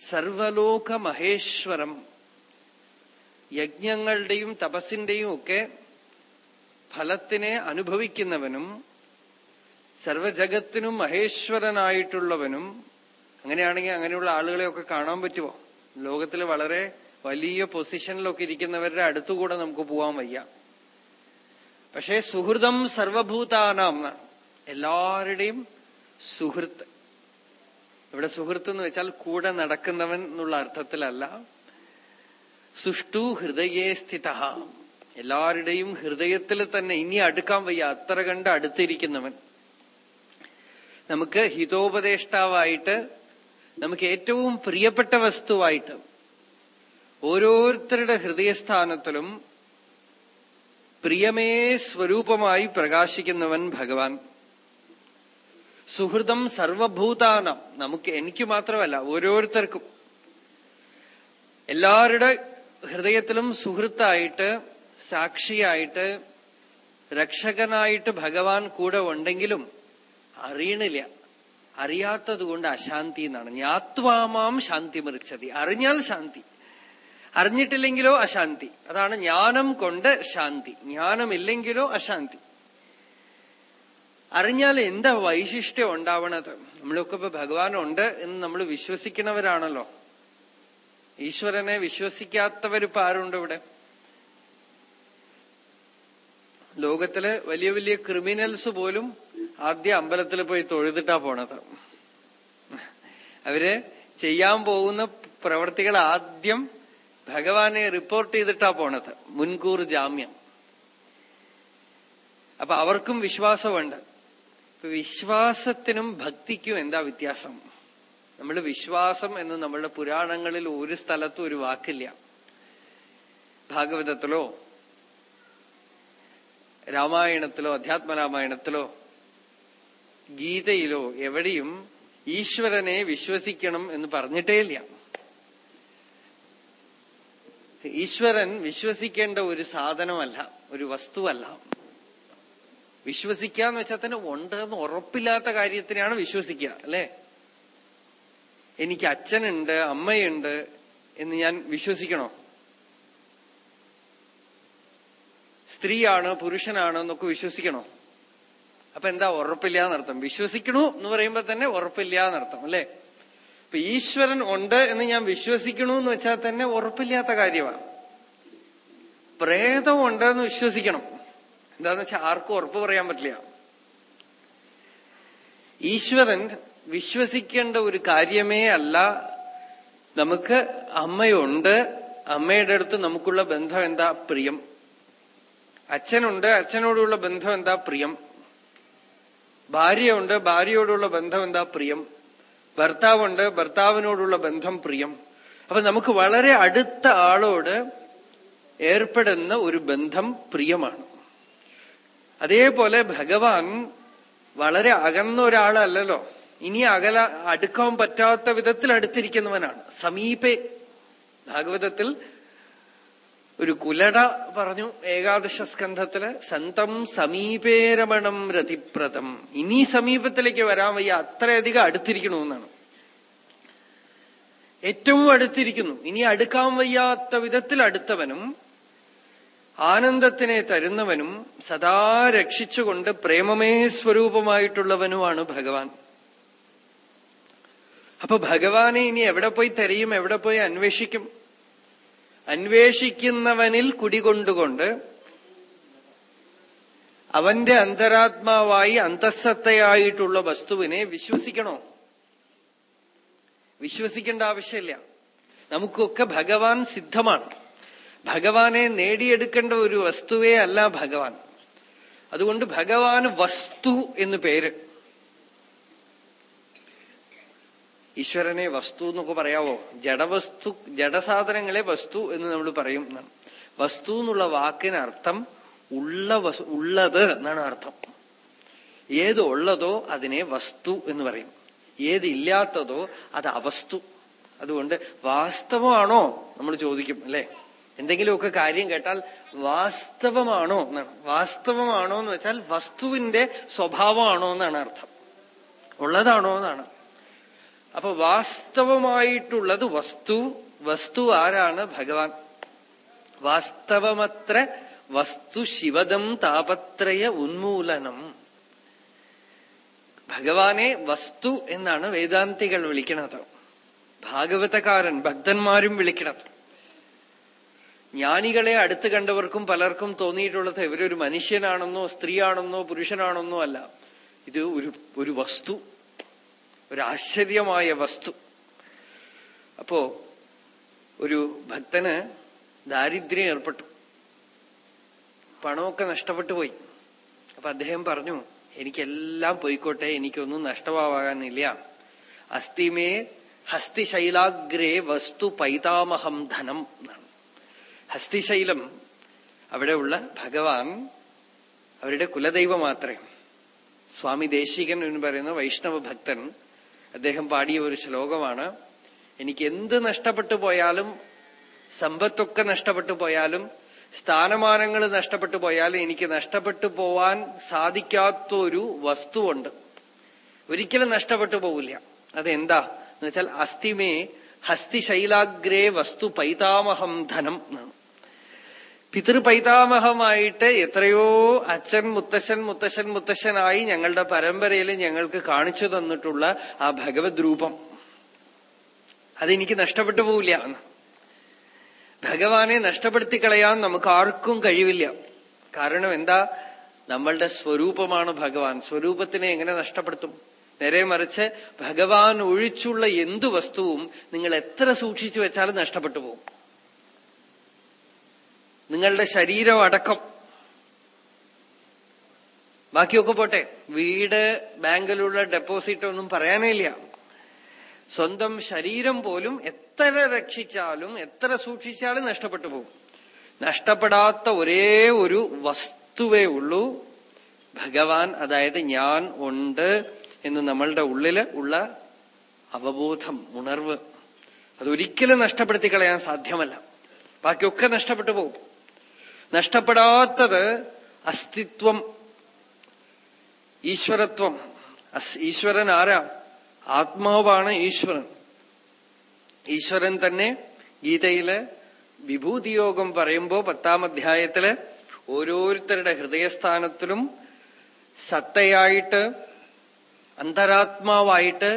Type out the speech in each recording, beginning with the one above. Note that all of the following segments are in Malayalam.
സർവലോക മഹേശ്വരം യജ്ഞങ്ങളുടെയും തപസ്സിന്റെയും ഒക്കെ ഫലത്തിനെ അനുഭവിക്കുന്നവനും സർവജഗത്തിനും മഹേശ്വരനായിട്ടുള്ളവനും അങ്ങനെയാണെങ്കിൽ അങ്ങനെയുള്ള ആളുകളെയൊക്കെ കാണാൻ പറ്റുമോ? ലോകത്തിൽ വളരെ വലിയ പൊസിഷനിലൊക്കെ ഇരിക്കുന്നവരുടെ അടുത്തുകൂടെ നമുക്ക് പോവാൻ വയ്യ. പക്ഷേ സുഹൃതം സർവഭൂതാനാം എല്ലാവരുടെയും സുഹൃത്ത്. ഇവിടെ സുഹൃത്ത് എന്ന് വെച്ചാൽ കൂടെ നടക്കുന്നവൻ എന്നുള്ള അർത്ഥത്തിലല്ല. സുഷ്ടു ഹൃദയേ സ്ഥിത. എല്ലാവരുടെയും ഹൃദയത്തിൽ തന്നെ ഇനി അടുക്കാൻ വയ്യ. അത്ര കണ്ട് അടുത്തിരിക്കുന്നവൻ. നമുക്ക് ഹിതോപദേഷ്ടാവായിട്ട് നമുക്ക് ഏറ്റവും പ്രിയപ്പെട്ട വസ്തുവായിട്ട് ഓരോരുത്തരുടെ ഹൃദയസ്ഥാനത്തിലും പ്രിയമേ സ്വരൂപമായി പ്രകാശിക്കുന്നവൻ ഭഗവാൻ. സുഹൃതം സർവഭൂതാനം. നമുക്ക് എനിക്ക് മാത്രമല്ല ഓരോരുത്തർക്കും. എല്ലാവരുടെ ഹൃദയത്തിലും സുഹൃത്തായിട്ട് സാക്ഷിയായിട്ട് രക്ഷകനായിട്ട് ഭഗവാൻ കൂടെ ഉണ്ടെങ്കിലും അറിയണില്ല. അറിയാത്തത് കൊണ്ട് അശാന്തി എന്നാണ്. ജ്ഞാത്വാമാം ശാന്തി മറിച്ചതി അറിഞ്ഞാൽ ശാന്തി. അറിഞ്ഞിട്ടില്ലെങ്കിലോ അശാന്തി. അതാണ് ജ്ഞാനം കൊണ്ട് ശാന്തി. ജ്ഞാനമില്ലെങ്കിലോ അശാന്തി. അറിഞ്ഞാൽ എന്താ വൈശിഷ്ട്യം ഉണ്ടാവണത്? നമ്മളൊക്കെ ഇപ്പൊ ഭഗവാനുണ്ട് എന്ന് നമ്മൾ വിശ്വസിക്കുന്നവരാണല്ലോ. ഈശ്വരനെ വിശ്വസിക്കാത്തവരിപ്പോ ആരുണ്ട് ഇവിടെ? ലോകത്തിലെ വലിയ വലിയ ക്രിമിനൽസ് പോലും ആദ്യ അമ്പലത്തിൽ പോയി തൊഴുതിട്ടാ പോണത്. അവർ ചെയ്യാൻ പോകുന്ന പ്രവർത്തികൾ ആദ്യം ഭഗവാനെ റിപ്പോർട്ട് ചെയ്തിട്ടാ പോണത്. മുൻകൂർ ജാമ്യം. അപ്പൊ അവർക്കും വിശ്വാസമുണ്ട്. വിശ്വാസത്തിനും ഭക്തിക്കും എന്താ വ്യത്യാസം? നമ്മൾ വിശ്വാസം എന്ന് നമ്മളുടെ പുരാണങ്ങളിൽ ഒരു സ്ഥലത്തും ഒരു വാക്കില്ല. ഭാഗവതത്തിലോ രാമായണത്തിലോ അധ്യാത്മരാമായണത്തിലോ ഗീതയിലോ എവിടെയും ഈശ്വരനെ വിശ്വസിക്കണം എന്ന് പറഞ്ഞിട്ടേ ഇല്ല ഈശ്വരൻ വിശ്വസിക്കേണ്ട ഒരു സാധനമല്ല ഒരു വസ്തുവല്ല. വിശ്വസിക്കാന്ന് വെച്ചാൽ തന്നെ ഉണ്ട് എന്ന് ഉറപ്പില്ലാത്ത കാര്യത്തിനെയാണ് വിശ്വസിക്കുക അല്ലെ? എനിക്ക് അച്ഛനുണ്ട് അമ്മയുണ്ട് എന്ന് ഞാൻ വിശ്വസിക്കണോ? സ്ത്രീയാണ് പുരുഷനാണ് എന്നൊക്കെ വിശ്വസിക്കണോ? അപ്പൊ എന്താ ഉറപ്പില്ല എന്നർത്ഥം വിശ്വസിക്കണു എന്ന് പറയുമ്പോ തന്നെ ഉറപ്പില്ല എന്നർത്ഥം അല്ലെ? ഇപ്പൊ ഈശ്വരൻ ഉണ്ട് എന്ന് ഞാൻ വിശ്വസിക്കണു എന്ന് വെച്ചാൽ തന്നെ ഉറപ്പില്ലാത്ത കാര്യമാണ് പ്രേതം ഉണ്ട് എന്ന് വിശ്വസിക്കണം. എന്താന്ന് വെച്ചാൽ ആർക്കും ഉറപ്പ് പറയാൻ പറ്റില്ല. ഈശ്വരൻ വിശ്വസിക്കേണ്ട ഒരു കാര്യമേ അല്ല. നമുക്ക് അമ്മയുണ്ട്. അമ്മയുടെ അടുത്ത് നമുക്കുള്ള ബന്ധം എന്താ? പ്രിയം. അച്ഛനുണ്ട്. അച്ഛനോടുള്ള ബന്ധം എന്താ? പ്രിയം. ഭാര്യയുണ്ട്. ഭാര്യയോടുള്ള ബന്ധം എന്താ? പ്രിയം. ഭർത്താവുണ്ട്. ഭർത്താവിനോടുള്ള ബന്ധം പ്രിയം. അപ്പൊ നമുക്ക് വളരെ അടുത്ത ആളോട് ഏർപ്പെടുന്ന ഒരു ബന്ധം പ്രിയമാണ്. അതേപോലെ ഭഗവാൻ വളരെ അകന്ന ഒരാളല്ലല്ലോ. ഇനി അകല അടുക്കാൻ പറ്റാത്ത വിധത്തിൽ അടുത്തിരിക്കുന്നവനാണ്. സമീപേ ഭാഗവതത്തിൽ ഒരു കുലട പറഞ്ഞു ഏകാദശ സ്കന്ധത്തിൽ സന്തം സമീപേരമണം രതിപ്രതം ഇനി സമീപത്തിലേക്ക് വരാൻ വയ്യ അത്രയധികം അടുത്തിരിക്കണമെന്നാണ്. ഏറ്റവും അടുത്തിരിക്കുന്നു. ഇനി അടുക്കാൻ വയ്യാത്ത വിധത്തിൽ അടുത്തവനും ആനന്ദത്തിനെ തരുന്നവനും സദാ രക്ഷിച്ചുകൊണ്ട് പ്രേമമേ സ്വരൂപമായിട്ടുള്ളവനുമാണ് ഭഗവാൻ. അപ്പൊ ഭഗവാനെ ഇനി എവിടെ പോയി തെരയും എവിടെ പോയി അന്വേഷിക്കും? അന്വേഷിക്കുന്നവനിൽ കുടികൊണ്ടുകൊണ്ട് അവന്റെ അന്തരാത്മാവായി അന്തസ്സത്തയായിട്ടുള്ള വസ്തുവിനെ വിശ്വസിക്കണോ? വിശ്വസിക്കേണ്ട ആവശ്യമില്ല. നമുക്കൊക്കെ ഭഗവാൻ സിദ്ധമാണ്. ഭഗവാനെ നേടിയെടുക്കേണ്ട ഒരു വസ്തുവേ അല്ല ഭഗവാൻ. അതുകൊണ്ട് ഭഗവാൻ വസ്തു എന്ന് പേര്. ഈശ്വരനെ വസ്തു എന്നൊക്കെ പറയാവോ? ജഡവസ്തു ജഡസാധനങ്ങളെ വസ്തു എന്ന് നമ്മൾ പറയും വസ്തു എന്നുള്ള വാക്കിന് അർത്ഥം ഉള്ള ഉള്ളത് എന്നാണ് അർത്ഥം. ഏത് ഉള്ളതോ അതിനെ വസ്തു എന്ന് പറയും. ഏത് ഇല്ലാത്തതോ അത് അവസ്തു. അതുകൊണ്ട് വാസ്തവമാണോ നമ്മൾ ചോദിക്കും അല്ലെ? എന്തെങ്കിലുമൊക്കെ കാര്യം കേട്ടാൽ വാസ്തവമാണോ എന്നാണ്. വാസ്തവമാണോ എന്ന് വെച്ചാൽ വസ്തുവിന്റെ സ്വഭാവമാണോ എന്നാണ് അർത്ഥം. ഉള്ളതാണോ എന്നാണ്. അപ്പൊ വാസ്തവമായിട്ടുള്ളത് വസ്തു വസ്തു ആരാണ്? ഭഗവാൻ. വാസ്തവമത്ര വസ്തു ശിവദം താപത്രയ ഉന്മൂലനം. ഭഗവാനെ വസ്തു എന്നാണ് വേദാന്തികൾ വിളിക്കണത്. ഭാഗവതക്കാരൻ ഭക്തന്മാരും വിളിക്കണത്. ജ്ഞാനികളെ അടുത്ത് കണ്ടവർക്കും പലർക്കും തോന്നിയിട്ടുള്ളത് ഇവരൊരു മനുഷ്യനാണെന്നോ സ്ത്രീയാണെന്നോ പുരുഷനാണെന്നോ അല്ല. ഇത് ഒരു ഒരു വസ്തു. ഒരു ആശ്ചര്യമായ വസ്തു. അപ്പോ ഒരു ഭക്തന് ദാരിദ്ര്യം ഏർപ്പെട്ടു. പണമൊക്കെ നഷ്ടപ്പെട്ടു പോയി. അപ്പൊ അദ്ദേഹം പറഞ്ഞു എനിക്കെല്ലാം പോയിക്കോട്ടെ എനിക്കൊന്നും നഷ്ടമാവാനില്ല. അസ്ഥിമേ ഹസ്തിശൈലാഗ്രേ വസ്തു പൈതാമഹം ധനം എന്നാണ്. ഹസ്തിശൈലം അവിടെയുള്ള ഭഗവാൻ അവരുടെ കുലദൈവം മാത്രമേ സ്വാമി ദേശികൻ എന്ന് പറയുന്ന വൈഷ്ണവ ഭക്തൻ അദ്ദേഹം പാടിയ ഒരു ശ്ലോകമാണ് എനിക്ക് എന്ത് നഷ്ടപ്പെട്ടു പോയാലും സമ്പത്തൊക്കെ നഷ്ടപ്പെട്ടു പോയാലും സ്ഥാനമാനങ്ങൾ നഷ്ടപ്പെട്ടു പോയാലും എനിക്ക് നഷ്ടപ്പെട്ടു പോവാൻ സാധിക്കാത്തൊരു വസ്തുവുണ്ട്. ഒരിക്കലും നഷ്ടപ്പെട്ടു പോവില്ല. അതെന്താ? എന്ന് വെച്ചാൽ അസ്ഥിമേ ഹസ്തിശൈലാഗ്രേ വസ്തു പൈതാമഹം ധനം എന്നാണ്. പിതൃപൈതാമഹമായിട്ട് എത്രയോ അച്ഛൻ മുത്തശ്ശൻ മുത്തശ്ശൻ മുത്തശ്ശനായി ഞങ്ങളുടെ പരമ്പരയിൽ ഞങ്ങൾക്ക് കാണിച്ചു തന്നിട്ടുള്ള ആ ഭഗവത് രൂപം. അതെനിക്ക് നഷ്ടപ്പെട്ടു പോവില്ല. ഭഗവാനെ നഷ്ടപ്പെടുത്തി കളയാൻ നമുക്ക് ആർക്കും കഴിവില്ല. കാരണം എന്താ? നമ്മളുടെ സ്വരൂപമാണ് ഭഗവാൻ. സ്വരൂപത്തിനെ എങ്ങനെ നഷ്ടപ്പെടുത്തും? നേരെ മറിച്ച് ഭഗവാൻ ഒഴിച്ചുള്ള എന്തു വസ്തുവും നിങ്ങൾ എത്ര സൂക്ഷിച്ചു വെച്ചാലും നഷ്ടപ്പെട്ടു പോകും. നിങ്ങളുടെ ശരീരം അടക്കം. ബാക്കിയൊക്കെ പോട്ടെ വീട് ബാങ്കിലുള്ള ഡെപ്പോസിറ്റ് ഒന്നും പറയാനേ ഇല്ല. സ്വന്തം ശരീരം പോലും എത്ര രക്ഷിച്ചാലും എത്ര സൂക്ഷിച്ചാലും നഷ്ടപ്പെട്ടു പോകും. നഷ്ടപ്പെടാത്ത ഒരേ ഒരു വസ്തുവേ ഉള്ളൂ. ഭഗവാൻ അതായത് ഞാൻ ഉണ്ട് എന്ന് നമ്മളുടെ ഉള്ളിൽ ഉള്ള അവബോധം ഉണർവ്. അതൊരിക്കലും നഷ്ടപ്പെടുത്തി കളയാൻ സാധ്യമല്ല. ബാക്കിയൊക്കെ നഷ്ടപ്പെട്ടു പോകും. നഷ്ടപ്പെടാത്തത് അസ്തിത്വം ഈശ്വരത്വം. ഈശ്വരൻ ആരാ? ആത്മാവാണ് ഈശ്വരൻ. ഈശ്വരൻ തന്നെ ഗീതയിൽ വിഭൂതിയോഗം പറയുമ്പോ പത്താം അധ്യായത്തിൽ ഓരോരുത്തരുടെ ഹൃദയസ്ഥാനത്തിലും സത്തയായിട്ട് അന്തരാത്മാവായിട്ട്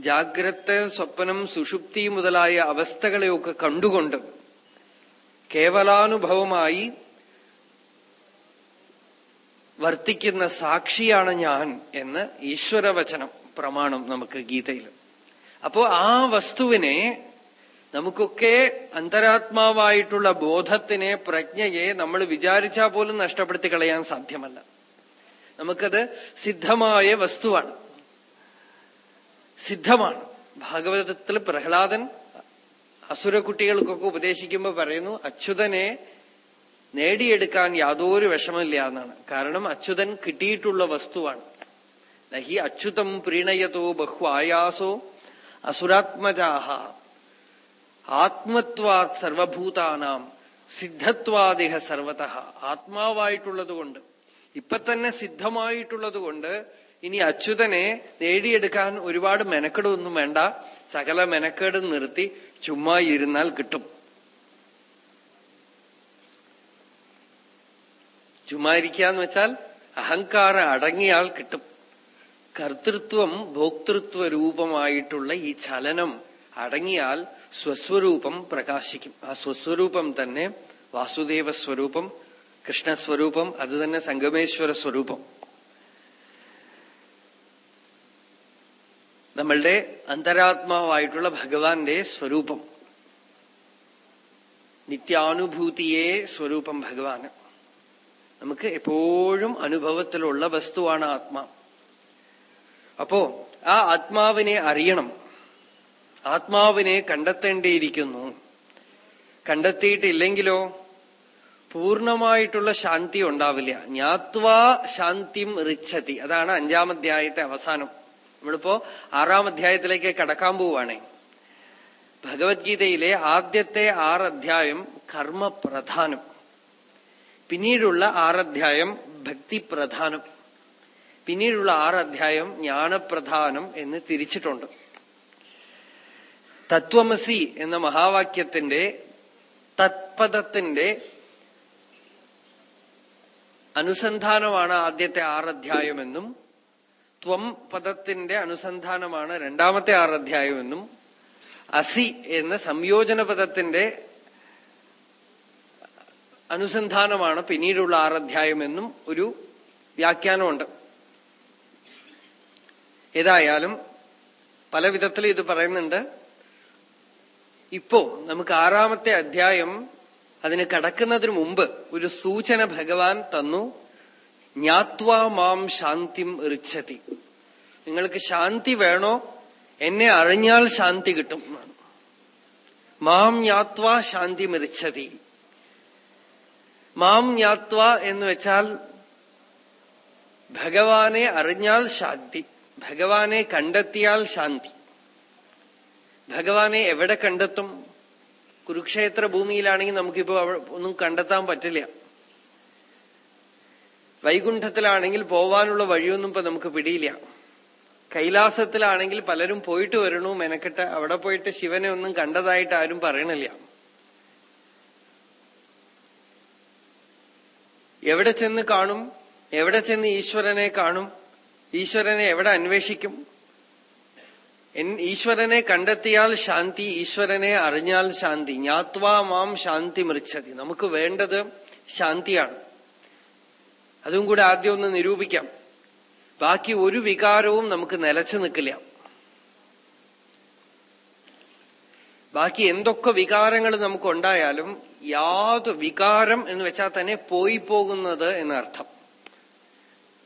ജാഗ്രത സ്വപ്നം സുഷുപ്തി മുതലായ അവസ്ഥകളെയൊക്കെ കണ്ടുകൊണ്ട് കേവലാനുഭവമായി വർത്തിക്കുന്ന സാക്ഷിയാണ് ഞാൻ എന്ന് ഈശ്വരവചനം പ്രമാണം നമുക്ക് ഗീതയിൽ. അപ്പോ ആ വസ്തുവിനെ നമുക്കൊക്കെ അന്തരാത്മാവായിട്ടുള്ള ബോധത്തിനെ പ്രജ്ഞയെ നമ്മൾ വിചാരിച്ചാൽ പോലും നഷ്ടപ്പെടുത്തി കളയാൻ സാധ്യമല്ല. നമുക്കത് സിദ്ധമായ വസ്തുവാണ്. സിദ്ധമാണ്. ഭാഗവതത്തിൽ പ്രഹ്ലാദൻ അസുരക്കുട്ടികൾക്കൊക്കെ ഉപദേശിക്കുമ്പോൾ പറയുന്നു അച്യുതനെ നേടിയെടുക്കാൻ യാതൊരു വിഷമില്ല എന്നാണ്. കാരണം അച്യുതൻ കിട്ടിയിട്ടുള്ള വസ്തുവാണ്. നഹി അച്യുതം പ്രീണയതോ ബഹു ആയാസോ അസുരാത്മജാഹ. ആത്മത്വാത് സർവഭൂതാനാം സിദ്ധത്വാദിഹ സർവത. ആത്മാവായിട്ടുള്ളത് കൊണ്ട്. ഇപ്പൊ തന്നെ സിദ്ധമായിട്ടുള്ളത് കൊണ്ട് ഇനി അച്യുതനെ നേടിയെടുക്കാൻ ഒരുപാട് മെനക്കെടൊന്നും വേണ്ട. സകല മെനക്കേട് നിർത്തി ചുമ്മാ ഇരുന്നാൽ കിട്ടും. ചുമ്മാ വെച്ചാൽ അഹങ്കാരം അടങ്ങിയാൽ കിട്ടും. കർത്തൃത്വം ഭോക്തൃത്വ രൂപമായിട്ടുള്ള ഈ ചലനം അടങ്ങിയാൽ സ്വസ്വരൂപം പ്രകാശിക്കും. ആ സ്വസ്വരൂപം തന്നെ വാസുദേവ സ്വരൂപം കൃഷ്ണസ്വരൂപം അത് തന്നെ സംഗമേശ്വര സ്വരൂപം. നമ്മളുടെ അന്തരാത്മാവായിട്ടുള്ള ഭഗവാന്റെ സ്വരൂപം. നിത്യാനുഭൂതിയെ സ്വരൂപം ഭഗവാന്. നമുക്ക് എപ്പോഴും അനുഭവത്തിലുള്ള വസ്തുവാണ് ആത്മാ. അപ്പോ ആ ആത്മാവിനെ അറിയണം. ആത്മാവിനെ കണ്ടെത്തേണ്ടിയിരിക്കുന്നു. കണ്ടെത്തിയിട്ടില്ലെങ്കിലോ പൂർണമായിട്ടുള്ള ശാന്തി ഉണ്ടാവില്ല. ജ്ഞാത്വാ ശാന്തിം റിച്ഛതി അതാണ് അഞ്ചാം അധ്യായത്തെ അവസാനം. നമ്മളിപ്പോ ആറാം അധ്യായത്തിലേക്ക് കടക്കാൻ പോവുകയാണേ. ഭഗവത്ഗീതയിലെ ആദ്യത്തെ ആറ് അധ്യായം കർമ്മപ്രധാനം. പിന്നീടുള്ള ആറധ്യായം ഭക്തിപ്രധാനം. പിന്നീടുള്ള ആറധ്യായം ജ്ഞാനപ്രധാനം എന്ന് തിരിച്ചിട്ടുണ്ട്. തത്വമസി എന്ന മഹാവാക്യത്തിന്റെ തത്പദത്തിന്റെ അനുസന്ധാനമാണ് ആദ്യത്തെ ആറധ്യായമെന്നും ത്വം പദത്തിന്റെ അനുസന്ധാനമാണ് രണ്ടാമത്തെ ആറധ്യായമെന്നും അസി എന്ന സംയോജന പദത്തിന്റെ അനുസന്ധാനമാണ് പിന്നീടുള്ള ആറധ്യായമെന്നും ഒരു വ്യാഖ്യാനമുണ്ട്. ഏതായാലും പല വിധത്തിൽ ഇത് പറയുന്നുണ്ട്. ഇപ്പോ നമുക്ക് ആറാമത്തെ അധ്യായം അതിന് കടക്കുന്നതിന് മുമ്പ് ഒരു സൂചന ഭഗവാൻ തന്നു. ജ്ഞാത്വാ മാം ശാന്തിം ഋച്ഛതി. നിങ്ങൾക്ക് ശാന്തി വേണോ? എന്നെ അറിഞ്ഞാൽ ശാന്തി കിട്ടും മാം ജ്ഞാത്വാ ശാന്തി മരിച്ചതി മാം ജ്ഞാത്വ എന്ന് വെച്ചാൽ ഭഗവാനെ അറിഞ്ഞാൽ ശാന്തി ഭഗവാനെ കണ്ടെത്തിയാൽ ശാന്തി. ഭഗവാനെ എവിടെ കണ്ടെത്തും? കുരുക്ഷേത്ര ഭൂമിയിലാണെങ്കിൽ നമുക്കിപ്പോ ഒന്നും കണ്ടെത്താൻ പറ്റില്ല. വൈകുണ്ഠത്തിലാണെങ്കിൽ പോവാനുള്ള വഴിയൊന്നും ഇപ്പൊ നമുക്ക് പിടിയില്ല. കൈലാസത്തിലാണെങ്കിൽ പലരും പോയിട്ട് വരണു മെനക്കെട്ട് അവിടെ പോയിട്ട് ശിവനെ ഒന്നും കണ്ടതായിട്ട് ആരും പറയണില്ല. എവിടെ ചെന്ന് കാണും? എവിടെ ചെന്ന് ഈശ്വരനെ കാണും? ഈശ്വരനെ എവിടെ അന്വേഷിക്കും? ഈശ്വരനെ കണ്ടെത്തിയാൽ ശാന്തി ഈശ്വരനെ അറിഞ്ഞാൽ ശാന്തി. ജ്ഞാത്വാ മാം ശാന്തി മൃച്ഛതി. നമുക്ക് വേണ്ടത് ശാന്തിയാണ്. അതും കൂടെ ആദ്യം ഒന്ന് നിരൂപിക്കാം. ബാക്കി ഒരു വികാരവും നമുക്ക് നിലച്ചു നിൽക്കില്ല. ബാക്കി എന്തൊക്കെ വികാരങ്ങൾ നമുക്കുണ്ടായാലും യാതൊരു വികാരം എന്ന് വെച്ചാൽ തന്നെ പോയി പോകുന്നത് എന്നർത്ഥം.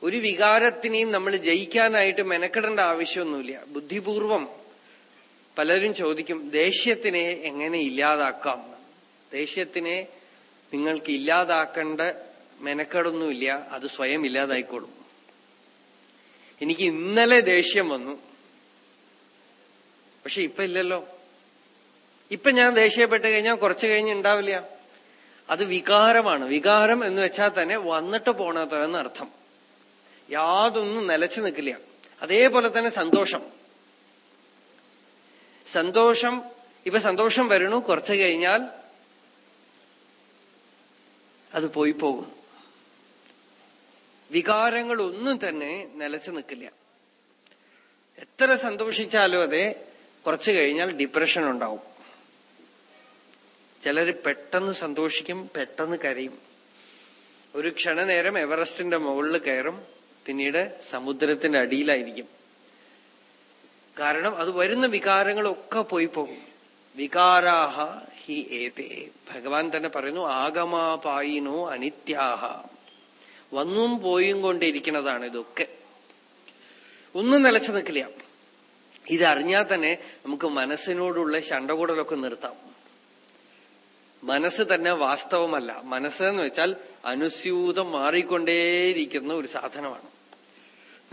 ഒരു വികാരത്തിനെയും നമ്മൾ ജയിക്കാനായിട്ട് മെനക്കെടേണ്ട ആവശ്യമൊന്നുമില്ല. ബുദ്ധിപൂർവം പലരും ചോദിക്കും ദേഷ്യത്തിനെ എങ്ങനെ ഇല്ലാതാക്കാം? ദേഷ്യത്തിനെ നിങ്ങൾക്ക് ഇല്ലാതാക്കേണ്ട മെനക്കെടൊന്നുമില്ല അത് സ്വയം ഇല്ലാതായിക്കോളും. എനിക്ക് ഇന്നലെ ദേഷ്യം വന്നു. പക്ഷെ ഇപ്പൊ ഇല്ലല്ലോ. ഇപ്പൊ ഞാൻ ദേഷ്യപ്പെട്ട് കഴിഞ്ഞാൽ കുറച്ചു കഴിഞ്ഞ് ഉണ്ടാവില്ല. അത് വികാരമാണ്. വികാരം എന്ന് വെച്ചാൽ തന്നെ വന്നിട്ട് പോണതെന്ന് അർത്ഥം. യാതൊന്നും നിലച്ചു നിൽക്കില്ല. അതേപോലെ തന്നെ സന്തോഷം. സന്തോഷം ഇപ്പൊ സന്തോഷം വരണു കുറച്ചു കഴിഞ്ഞാൽ അത് പോയി പോകും. വികാരങ്ങളൊന്നും തന്നെ നിലച്ചു നിൽക്കില്ല. എത്ര സന്തോഷിച്ചാലും അതെ കുറച്ചു കഴിഞ്ഞാൽ ഡിപ്രഷൻ ഉണ്ടാവും. ചിലർ പെട്ടെന്ന് സന്തോഷിക്കും പെട്ടെന്ന് കരയും. ഒരു ക്ഷണനേരം എവറസ്റ്റിന്റെ മുകളിൽ കയറും പിന്നീട് സമുദ്രത്തിന്റെ അടിയിലായിരിക്കും. കാരണം അത് വരുന്ന വികാരങ്ങളൊക്കെ പോയി പോകും. വികാരാഹ ഹി ഏതേ. ഭഗവാൻ തന്നെ പറയുന്നു ആഗമാപായിനോ അനിത്യാഹ. വന്നും പോയും കൊണ്ടിരിക്കുന്നതാണ് ഇതൊക്കെ. ഒന്നും നിലച്ചു നിൽക്കില്ല. ഇതറിഞ്ഞാൽ തന്നെ നമുക്ക് മനസ്സിനോടുള്ള ശണ്ടകൂടലൊക്കെ നിർത്താം. മനസ്സ് തന്നെ വാസ്തവമല്ല. മനസ്സ് എന്ന് വെച്ചാൽ അനുസ്യൂതം മാറിക്കൊണ്ടേയിരിക്കുന്ന ഒരു സാധനമാണ്.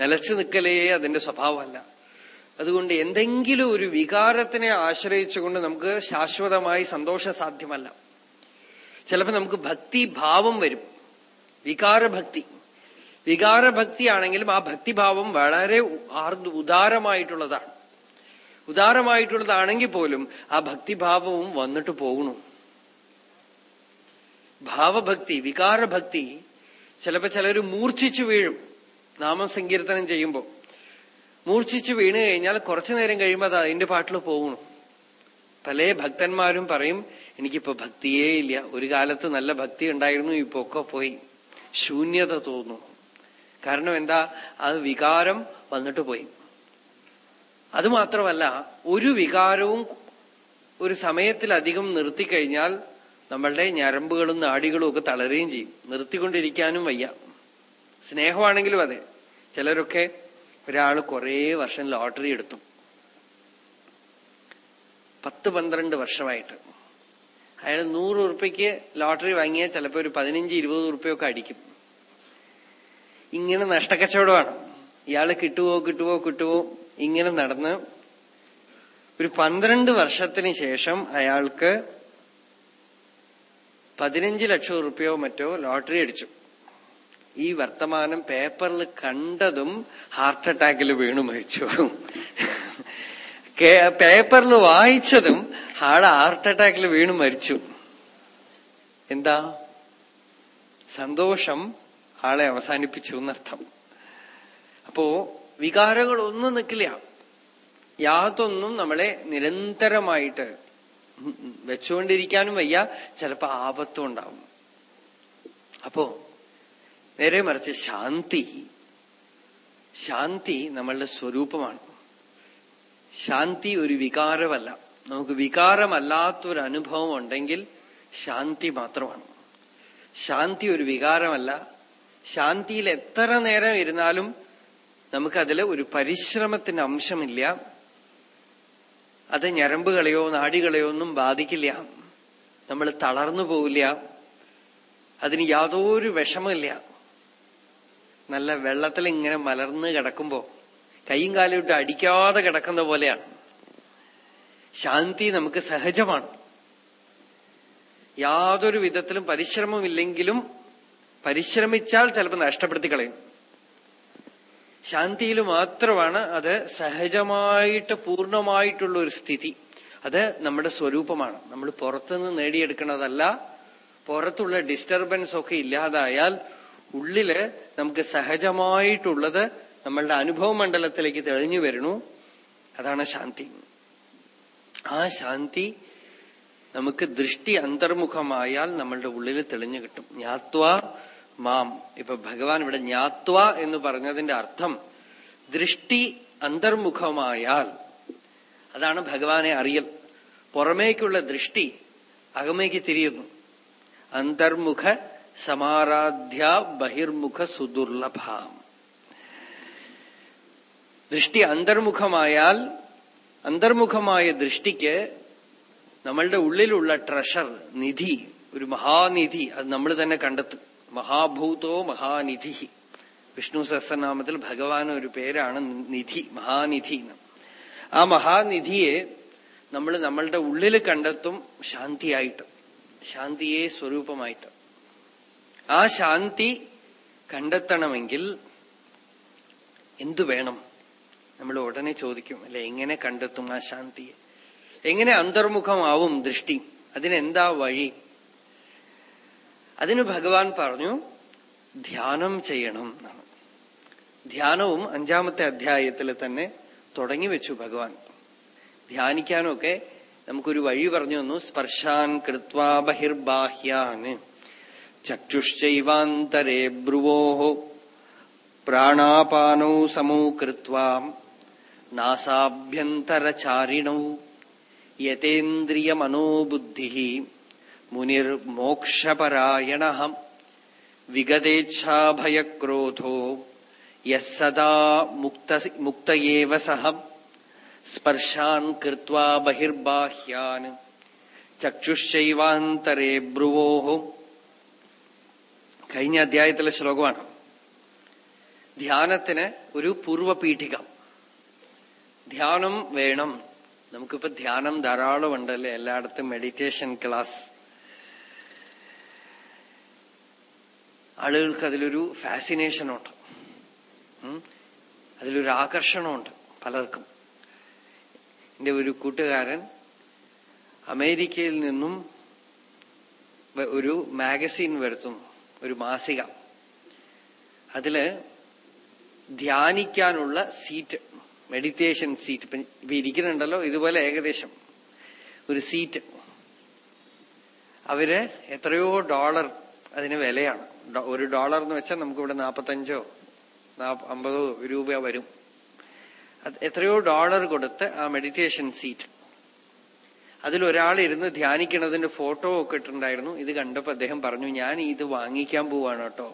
നിലച്ചു നിൽക്കലേ അതിന്റെ സ്വഭാവമല്ല. അതുകൊണ്ട് എന്തെങ്കിലും ഒരു വികാരത്തിനെ ആശ്രയിച്ചുകൊണ്ട് നമുക്ക് ശാശ്വതമായി സന്തോഷം സാധ്യമല്ല ചിലപ്പോൾ നമുക്ക് ഭക്തി ഭാവം വരും. വികാരഭക്തി. വികാരഭക്തി ആണെങ്കിലും ആ ഭക്തിഭാവം വളരെ ഉദാരമായിട്ടുള്ളതാണ്. ഉദാരമായിട്ടുള്ളതാണെങ്കിൽ പോലും ആ ഭക്തിഭാവവും വന്നിട്ട് പോകണു. ഭാവഭക്തി വികാരഭക്തി ചിലപ്പോ ചിലർ മൂർച്ഛിച്ചു വീഴും. നാമസങ്കീർത്തനം ചെയ്യുമ്പോൾ മൂർച്ഛിച്ചു വീണ് കഴിഞ്ഞാൽ കുറച്ചു നേരം കഴിയുമ്പോൾ അത് അതിന്റെ പാട്ടിൽ പോകണം പല ഭക്തന്മാരും പറയും എനിക്കിപ്പോ ഭക്തിയേ ഇല്ല. ഒരു കാലത്ത് നല്ല ഭക്തി ഉണ്ടായിരുന്നു ഇപ്പൊ ഒക്കെ പോയി ശൂന്യത തോന്നുന്നു. കാരണം എന്താ? അത് വികാരം വന്നിട്ട് പോയി. അതുമാത്രമല്ല ഒരു വികാരവും ഒരു സമയത്തിലധികം നിർത്തിക്കഴിഞ്ഞാൽ നമ്മളുടെ ഞരമ്പുകളും നാടികളും ഒക്കെ തളരുകയും ചെയ്യും. നിർത്തിക്കൊണ്ടിരിക്കാനും വയ്യ. സ്നേഹമാണെങ്കിലും അതെ. ചിലരൊക്കെ ഒരാൾ കുറേ വർഷം ലോട്ടറി എടുത്തു. പത്ത് പന്ത്രണ്ട് വർഷമായിട്ട്. അയാൾ നൂറ് ഉറുപ്പ്യക്ക് ലോട്ടറി വാങ്ങിയാൽ ചിലപ്പോൾ ഒരു പതിനഞ്ച് ഇരുപത് ഉറുപ്പ്യൊക്കെ അടിക്കും. ഇങ്ങനെ നഷ്ടക്കച്ചവടമാണ്. ഇയാൾ കിട്ടുവോ കിട്ടുവോ കിട്ടുവോ ഇങ്ങനെ നടന്ന് ഒരു പന്ത്രണ്ട് വർഷത്തിന് ശേഷം അയാൾക്ക് പതിനഞ്ച് ലക്ഷം റുപ്യോ മറ്റോ ലോട്ടറി അടിച്ചു. ഈ വർത്തമാനം പേപ്പറിൽ കണ്ടതും ഹാർട്ട് അറ്റാക്കിൽ വീണു മരിച്ചു. പേപ്പറിൽ വായിച്ചതും ആൾ ഹാർട്ട് അറ്റാക്കിൽ വീണു മരിച്ചു. എന്താ? സന്തോഷം ആളെ അവസാനിപ്പിച്ചു എന്നർത്ഥം. അപ്പോ വികാരങ്ങളൊന്നും നിൽക്കില്ല. യാതൊന്നും നമ്മളെ നിരന്തരമായിട്ട് വെച്ചുകൊണ്ടിരിക്കാനും വയ്യ ചിലപ്പോ ആപത്തും ഉണ്ടാവും. അപ്പോ നേരെ മറിച്ച് ശാന്തി. ശാന്തി നമ്മളുടെ സ്വരൂപമാണ്. ശാന്തി ഒരു വികാരമല്ല. നമുക്ക് വികാരമല്ലാത്തൊരു അനുഭവം ഉണ്ടെങ്കിൽ ശാന്തി മാത്രമാണ്. ശാന്തി ഒരു വികാരമല്ല. ശാന്തിയിൽ എത്ര നേരം ഇരുന്നാലും നമുക്കതിൽ ഒരു പരിശ്രമത്തിന്റെ അംശമില്ല. അത് ഞരമ്പുകളെയോ നാടികളെയോ ഒന്നും ബാധിക്കില്ല. നമ്മൾ തളർന്നു പോവില്ല. അതിന് യാതൊരു വിഷമില്ല നല്ല വെള്ളത്തിൽ ഇങ്ങനെ മലർന്ന് കിടക്കുമ്പോ കൈയും കാലും ഇട്ട് അടിക്കാതെ കിടക്കുന്ന പോലെയാണ്. ശാന്തി നമുക്ക് സഹജമാണ്. യാതൊരു വിധത്തിലും പരിശ്രമമില്ലെങ്കിലും പരിശ്രമിച്ചാൽ ചിലപ്പോൾ നഷ്ടപ്പെടുത്തി കളയും. ശാന്തിയിൽ മാത്രമാണ് അത് സഹജമായിട്ട് പൂർണമായിട്ടുള്ള ഒരു സ്ഥിതി. അത് നമ്മുടെ സ്വരൂപമാണ്. നമ്മൾ പുറത്തുനിന്ന് നേടിയെടുക്കുന്നതല്ല. പുറത്തുള്ള ഡിസ്റ്റർബൻസ് ഒക്കെ ഇല്ലാതായാൽ ഉള്ളിൽ നമുക്ക് സഹജമായിട്ടുള്ളത് നമ്മളുടെ അനുഭവ മണ്ഡലത്തിലേക്ക് തെളിഞ്ഞു വരുന്നു. അതാണ് ശാന്തി. ആ ശാന്തി നമുക്ക് ദൃഷ്ടി അന്തർമുഖമായാൽ നമ്മളുടെ ഉള്ളിൽ തെളിഞ്ഞു കിട്ടും. ജ്ഞാത്വ മാം ഇപ്പൊ ഭഗവാൻ ഇവിടെ ജ്ഞാത്വ എന്ന് പറഞ്ഞതിന്റെ അർത്ഥം ദൃഷ്ടി അന്തർമുഖമായാൽ അതാണ് ഭഗവാനെ അറിയൽ. പുറമേക്കുള്ള ദൃഷ്ടി അകമേക്ക് തിരിയുന്നു. അന്തർമുഖ സമാരാധ്യ ബഹിർമുഖ സുദുർലഭാം. ദൃഷ്ടി അന്തർമുഖമായാൽ അന്തർമുഖമായ ദൃഷ്ടിക്ക് നമ്മളുടെ ഉള്ളിലുള്ള ട്രഷർ നിധി ഒരു മഹാനിധി അത് നമ്മൾ തന്നെ കണ്ടെത്തും. മഹാഭൂതോ മഹാനിധി. വിഷ്ണു സഹസ്രനാമത്തിൽ ഭഗവാൻ ഒരു പേരാണ് നിധി മഹാനിധി എന്ന്. ആ മഹാനിധിയെ നമ്മൾ നമ്മളുടെ ഉള്ളിൽ കണ്ടെത്തും ശാന്തിയായിട്ട് ശാന്തിയെ സ്വരൂപമായിട്ട്. ആ ശാന്തി കണ്ടെത്തണമെങ്കിൽ എന്തു വേണം? നമ്മൾ ഉടനെ ചോദിക്കും അല്ലെ എങ്ങനെ കണ്ടെത്തും ആ ശാന്തിയെ? എങ്ങനെ അന്തർമുഖമാവും ദൃഷ്ടി? അതിനെന്താ വഴി? അതിന് ഭഗവാൻ പറഞ്ഞു ധ്യാനം ചെയ്യണം എന്നാണ്. ധ്യാനവും അഞ്ചാമത്തെ അധ്യായത്തിൽ തന്നെ തുടങ്ങി വെച്ചു ഭഗവാൻ. ധ്യാനിക്കാനൊക്കെ നമുക്കൊരു വഴി പറഞ്ഞു തന്നു സ്പർശാൻ കൃത്വാ ബഹിർബാഹ്യാന് ചക്ഷുശ്ചൈവാന്തരേ ബ്രുവോ പ്രാണാപാനൗ സമൂ കൃത്വാം നാസാഭ്യന്തരചാരിണൗ യതേന്ദ്രിയമനോബുദ്ധി. മുനിർമോക്ഷപരായണ വിഗതേച്ഛാഭയക്രോധോ. യസദാ മുക്തയേവ സഹം. സ്പർശാൻ കൃത്വാ ബഹിർബാഹ്യാൻ. ചക്ഷുശ്ചൈവാന്തരേ ബ്രുവോ കഴിഞ്ഞ അധ്യായത്തിലെ ശ്ലോകമാണ്. ധ്യാനത്തിന് ഒരു പൂർവപീഠിക ധ്യാനം വേണം. നമുക്കിപ്പോ ധ്യാനം ധാരാളം ഉണ്ടല്ലേ എല്ലായിടത്തും മെഡിറ്റേഷൻ ക്ലാസ് ആളുകൾക്ക് അതിലൊരു ഫാസിനേഷനുണ്ട് അതിലൊരു ആകർഷണമുണ്ട് പലർക്കും. എന്റെ ഒരു കൂട്ടുകാരൻ അമേരിക്കയിൽ നിന്നും ഒരു മാഗസിൻ വരുത്തുന്നു ഒരു മാസിക. അതിൽ ധ്യാനിക്കാനുള്ള സീറ്റ് മെഡിറ്റേഷൻ സീറ്റ് ഇപ്പൊ ഇരിക്കുന്നുണ്ടല്ലോ ഇതുപോലെ ഏകദേശം ഒരു സീറ്റ് അവർ എത്രയോ ഡോളർ അതിന് വിലയാണ്. ഒരു ഡോളർ എന്ന് വെച്ചാൽ നമുക്ക് ഇവിടെ നാപ്പത്തഞ്ചോ അമ്പതോ രൂപ വരും. എത്രയോ ഡോളർ കൊടുത്ത് ആ മെഡിറ്റേഷൻ സീറ്റ് അതിലൊരാൾ ഇരുന്ന് ധ്യാനിക്കുന്നതിന്റെ ഫോട്ടോ ഒക്കെ ഇട്ടിട്ടുണ്ടായിരുന്നു. ഇത് കണ്ടപ്പോ അദ്ദേഹം പറഞ്ഞു ഞാൻ ഇത് വാങ്ങിക്കാൻ പോവാണ് കേട്ടോ.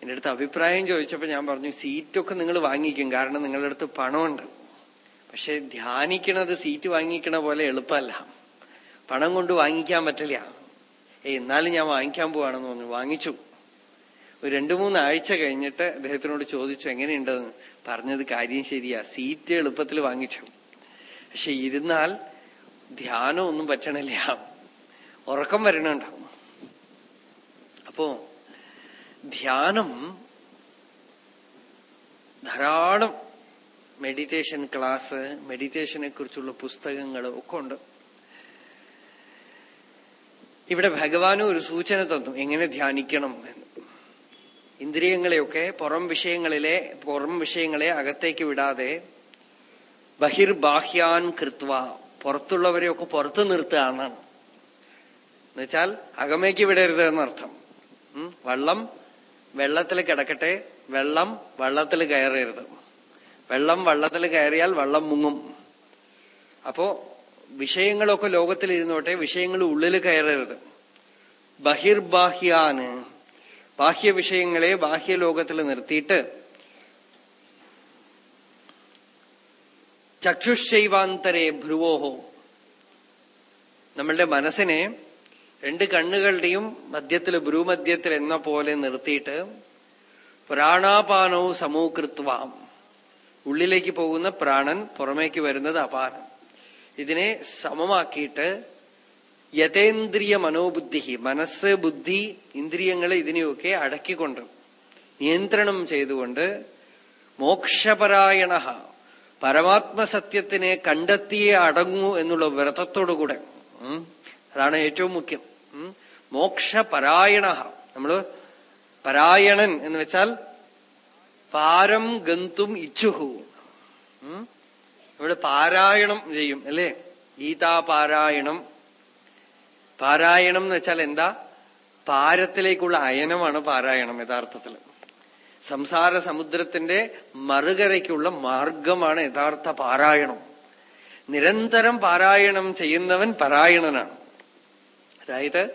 എന്റെ അടുത്ത് അഭിപ്രായം ചോദിച്ചപ്പോ ഞാൻ പറഞ്ഞു സീറ്റൊക്കെ നിങ്ങൾ വാങ്ങിക്കും കാരണം നിങ്ങളുടെ അടുത്ത് പണമുണ്ട്. പക്ഷെ ധ്യാനിക്കണത് സീറ്റ് വാങ്ങിക്കണ പോലെ എളുപ്പമല്ല. പണം കൊണ്ട് വാങ്ങിക്കാൻ പറ്റില്ല. ഏ എന്നാലും ഞാൻ വാങ്ങിക്കാൻ പോവാണെന്ന് പറഞ്ഞു. വാങ്ങിച്ചു. ഒരു രണ്ടു മൂന്ന് ആഴ്ച കഴിഞ്ഞിട്ട് അദ്ദേഹത്തിനോട് ചോദിച്ചു എങ്ങനെയുണ്ടെന്ന്? പറഞ്ഞത് കാര്യം ശരിയാ. സീറ്റ് എളുപ്പത്തിൽ വാങ്ങിച്ചു. പക്ഷെ ഇരുന്നാൽ ധ്യാനം ഒന്നും പറ്റണില്ല. ഉറക്കം വരണുണ്ടാവും. അപ്പോ ധ്യാനം ധാരാളം മെഡിറ്റേഷൻ ക്ലാസ് മെഡിറ്റേഷനെ കുറിച്ചുള്ള പുസ്തകങ്ങൾ ഒക്കെ ഉണ്ട്. ഇവിടെ ഭഗവാനും ഒരു സൂചന തന്നു എങ്ങനെ ധ്യാനിക്കണം എന്ന്. ഇന്ദ്രിയങ്ങളെയൊക്കെ പുറം വിഷയങ്ങളിലെ പുറം വിഷയങ്ങളെ അകത്തേക്ക് വിടാതെ ബഹിർബാഹ്യാൻ കൃത്വ പുറത്തുള്ളവരെയൊക്കെ പുറത്തു നിർത്തുക എന്നാണ്. എന്നുവെച്ചാൽ അകമേക്ക് വിടരുത് എന്നർത്ഥം. വെള്ളം വെള്ളത്തിൽ കിടക്കട്ടെ വെള്ളം വെള്ളത്തിൽ കയറരുത്. വെള്ളം വെള്ളത്തിൽ കയറിയാൽ വെള്ളം മുങ്ങും. അപ്പോ വിഷയങ്ങളൊക്കെ ലോകത്തിൽ ഇരുന്നോട്ടെ വിഷയങ്ങൾ ഉള്ളിൽ കയറരുത്. ബഹിർബാഹ്യാന് ബാഹ്യ വിഷയങ്ങളെ ബാഹ്യലോകത്തിൽ നിർത്തിയിട്ട് ചക്ഷുശൈവാന്തരെ ഭ്രുവോഹോ. നമ്മളുടെ മനസ്സിനെ രണ്ട് കണ്ണുകളുടെയും മധ്യത്തിൽ ഭ്രൂമധ്യത്തിൽ എന്ന പോലെ നിർത്തിയിട്ട് പ്രാണാപാനവും സമൂകൃത്വാം ഉള്ളിലേക്ക് പോകുന്ന പ്രാണൻ പുറമേക്ക് വരുന്നത് അപാനം ഇതിനെ സമമാക്കിയിട്ട് യഥേന്ദ്രിയ മനോബുദ്ധി മനസ്സ് ബുദ്ധി ഇന്ദ്രിയങ്ങൾ ഇതിനെയൊക്കെ അടക്കിക്കൊണ്ട് നിയന്ത്രണം ചെയ്തുകൊണ്ട് മോക്ഷപരായണ പരമാത്മസത്യത്തിനെ കണ്ടെത്തിയേ അടങ്ങൂ എന്നുള്ള വ്രതത്തോടുകൂടെ അതാണ് ഏറ്റവും മുഖ്യം മോക്ഷപരായണ നമ്മൾ പരായണൻ എന്ന് വെച്ചാൽ പാരം ഗന്തും ഇച്ഛുഹു ഇവിടെ പാരായണം ചെയ്യും അല്ലേ? ഗീതാപാരായണം പാരായണം എന്ന് വെച്ചാൽ എന്താ? പാരത്തിലേക്കുള്ള അയനമാണ് പാരായണം യഥാർത്ഥത്തിൽ. സംസാര സമുദ്രത്തിന്റെ മറുകരയ്ക്കുള്ള മാർഗമാണ് യഥാർത്ഥ പാരായണം. നിരന്തരം പാരായണം ചെയ്യുന്നവൻ പാരായണനാണ്. അതായത്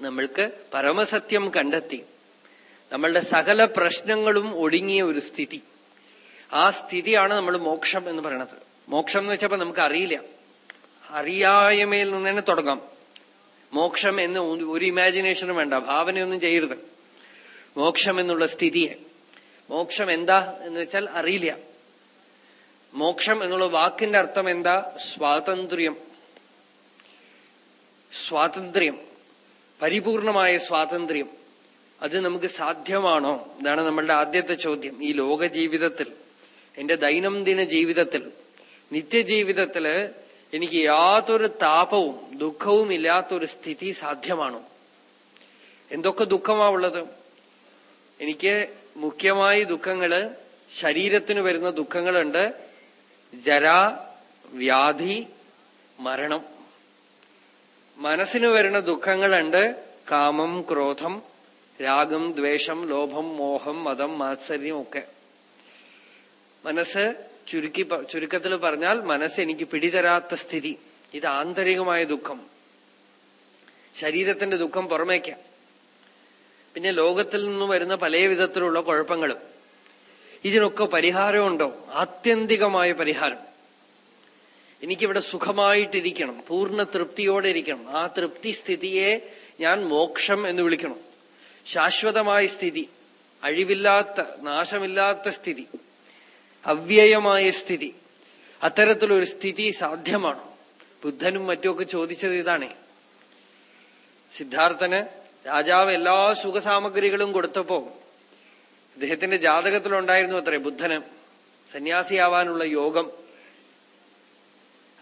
നമ്മൾക്ക് പരമസത്യം കണ്ടെത്തി. നമ്മളുടെ സകല പ്രശ്നങ്ങളും ഒടുങ്ങിയ ഒരു സ്ഥിതി. ആ സ്ഥിതിയാണ് നമ്മൾ മോക്ഷം എന്ന് പറയണത്. മോക്ഷം എന്ന് വെച്ചപ്പോ നമുക്ക് അറിയില്ല. അറിയായ്മയിൽ നിന്ന് തന്നെ തുടങ്ങാം. മോക്ഷം എന്ന് ഒരു ഇമാജിനേഷനും വേണ്ട. ഭാവനയൊന്നും ചെയ്യരുത്. മോക്ഷം എന്നുള്ള സ്ഥിതിയെ. മോക്ഷം എന്താ എന്ന് വെച്ചാൽ അറിയില്ല. മോക്ഷം എന്നുള്ള വാക്കിന്റെ അർത്ഥം എന്താ? സ്വാതന്ത്ര്യം. സ്വാതന്ത്ര്യം. പരിപൂർണമായ സ്വാതന്ത്ര്യം. അത് നമുക്ക് സാധ്യമാണോ? ഇതാണ് നമ്മളുടെ ആദ്യത്തെ ചോദ്യം. ഈ ലോക ജീവിതത്തിൽ എന്റെ ദൈനംദിന ജീവിതത്തിൽ നിത്യജീവിതത്തിൽ എനിക്ക് യാതൊരു താപവും ദുഃഖവും ഇല്ലാത്തൊരു സ്ഥിതി സാധ്യമാണോ? എന്തൊക്കെ ദുഃഖമാ ഉള്ളത്? എനിക്ക് മുഖ്യമായി ദുഃഖങ്ങൾ ശരീരത്തിന് വരുന്ന ദുഃഖങ്ങളുണ്ട്. ജര വ്യാധി മരണം. മനസ്സിന് വരുന്ന ദുഃഖങ്ങളുണ്ട്. കാമം ക്രോധം രാഗം ദ്വേഷം ലോഭം മോഹം മതം മാത്സര്യം ഒക്കെ. മനസ്സ് ചുരുക്കി ചുരുക്കത്തിൽ പറഞ്ഞാൽ മനസ്സ് എനിക്ക് പിടിതരാത്ത സ്ഥിതി. ഇത് ആന്തരികമായ ദുഃഖം. ശരീരത്തിന്റെ ദുഃഖം പുറമേക്ക. പിന്നെ ലോകത്തിൽ നിന്നും വരുന്ന പല വിധത്തിലുള്ള കുഴപ്പങ്ങളും. ഇതിനൊക്കെ പരിഹാരമുണ്ടോ? ആത്യന്തികമായ പരിഹാരം. എനിക്കിവിടെ സുഖമായിട്ടിരിക്കണം. പൂർണ തൃപ്തിയോടെ ഇരിക്കണം. ആ തൃപ്തി സ്ഥിതിയെ ഞാൻ മോക്ഷം എന്ന് വിളിക്കണം. ശാശ്വതമായ സ്ഥിതി. അഴിവില്ലാത്ത നാശമില്ലാത്ത സ്ഥിതി. അവ്യയമായ സ്ഥിതി. അത്തരത്തിലൊരു സ്ഥിതി സാധ്യമാണ്? ബുദ്ധനും മറ്റുമൊക്കെ ചോദിച്ചത് ഇതാണ്. സിദ്ധാർത്ഥന് രാജാവ് എല്ലാ സുഖസാമഗ്രികളും കൊടുത്തപ്പോ അദ്ദേഹത്തിന്റെ ജാതകത്തിലുണ്ടായിരുന്നു അത്രേ ബുദ്ധന് സന്യാസിയാവാനുള്ള യോഗം.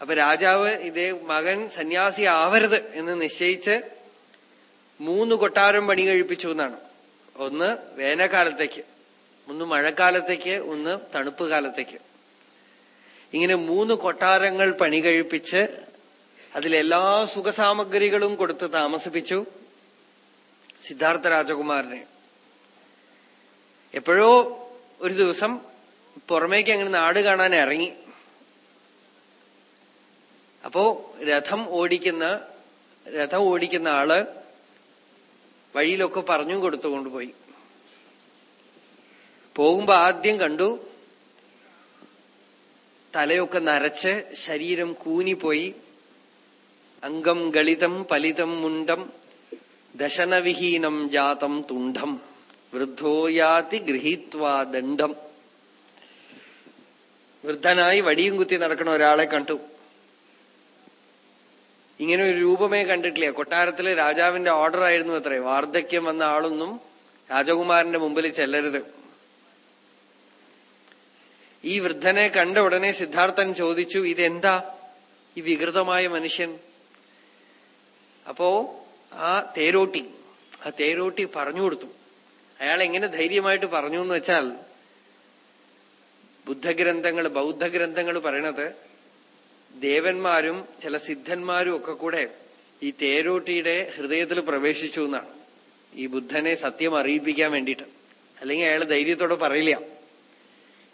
അപ്പൊ രാജാവ് ഇതേ മകൻ സന്യാസി ആവരുത് എന്ന് നിശ്ചയിച്ച് മൂന്ന് കൊട്ടാരം പണി കഴിപ്പിച്ചു എന്നാണ്. ഒന്ന് വേനൽക്കാലത്തേക്ക്. ഒന്ന് മഴക്കാലത്തേക്ക് ഒന്ന് തണുപ്പ് കാലത്തേക്ക് ഇങ്ങനെ മൂന്ന് കൊട്ടാരങ്ങൾ പണി കഴിപ്പിച്ച് അതിലെല്ലാ സുഖസാമഗ്രികളും കൊടുത്ത് താമസിപ്പിച്ചു സിദ്ധാർത്ഥ രാജകുമാരനെ. എപ്പോഴോ ഒരു ദിവസം പുറമേക്ക് അങ്ങനെ നാട് കാണാൻ ഇറങ്ങി. അപ്പോ രഥം ഓടിക്കുന്ന രഥം ഓടിക്കുന്ന ആൾ വഴിയിലൊക്കെ പറഞ്ഞു കൊടുത്തുകൊണ്ടുപോയി പോകുമ്പോ ആദ്യം കണ്ടു തലയൊക്കെ നരച്ച് ശരീരം കൂനിപ്പോയി. അംഗം ഗളിതം പലിതം മുണ്ടം ദശനവിഹീനം ജാതം തുണ്ടം വൃദ്ധോയാതി ഗൃഹീത്വാ ദണ്ഡം. വൃദ്ധനായി വടിയും കുത്തി നടക്കുന്ന ഒരാളെ കണ്ടു. ഇങ്ങനെ ഒരു രൂപമേ കണ്ടിട്ടില്ല. കൊട്ടാരത്തിൽ രാജാവിന്റെ ഓർഡർ ആയിരുന്നു അത്രേ. വാർദ്ധക്യം വന്ന ആളൊന്നും രാജകുമാരന്റെ മുമ്പിൽ ചെല്ലരുത്. ഈ വൃദ്ധനെ കണ്ട ഉടനെ സിദ്ധാർത്ഥൻ ചോദിച്ചു ഇതെന്താ? ഈ വികൃതമായ മനുഷ്യൻ. അപ്പോ ആ തേരോട്ടി ആ തേരോട്ടി പറഞ്ഞു കൊടുത്തു. അയാൾ എങ്ങനെ ധൈര്യമായിട്ട് പറഞ്ഞു എന്ന് വെച്ചാൽ ബുദ്ധഗ്രന്ഥങ്ങൾ ബൗദ്ധഗ്രന്ഥങ്ങൾ പറയണത് ദേവന്മാരും ചില സിദ്ധന്മാരും ഒക്കെ കൂടെ ഈ തേരോട്ടിയുടെ ഹൃദയത്തിൽ പ്രവേശിച്ചു എന്നാണ്. ഈ ബുദ്ധനെ സത്യം അറിയിപ്പിക്കാൻ വേണ്ടിയിട്ട്. അല്ലെങ്കിൽ അയാൾ ധൈര്യത്തോടെ പറയില്ല.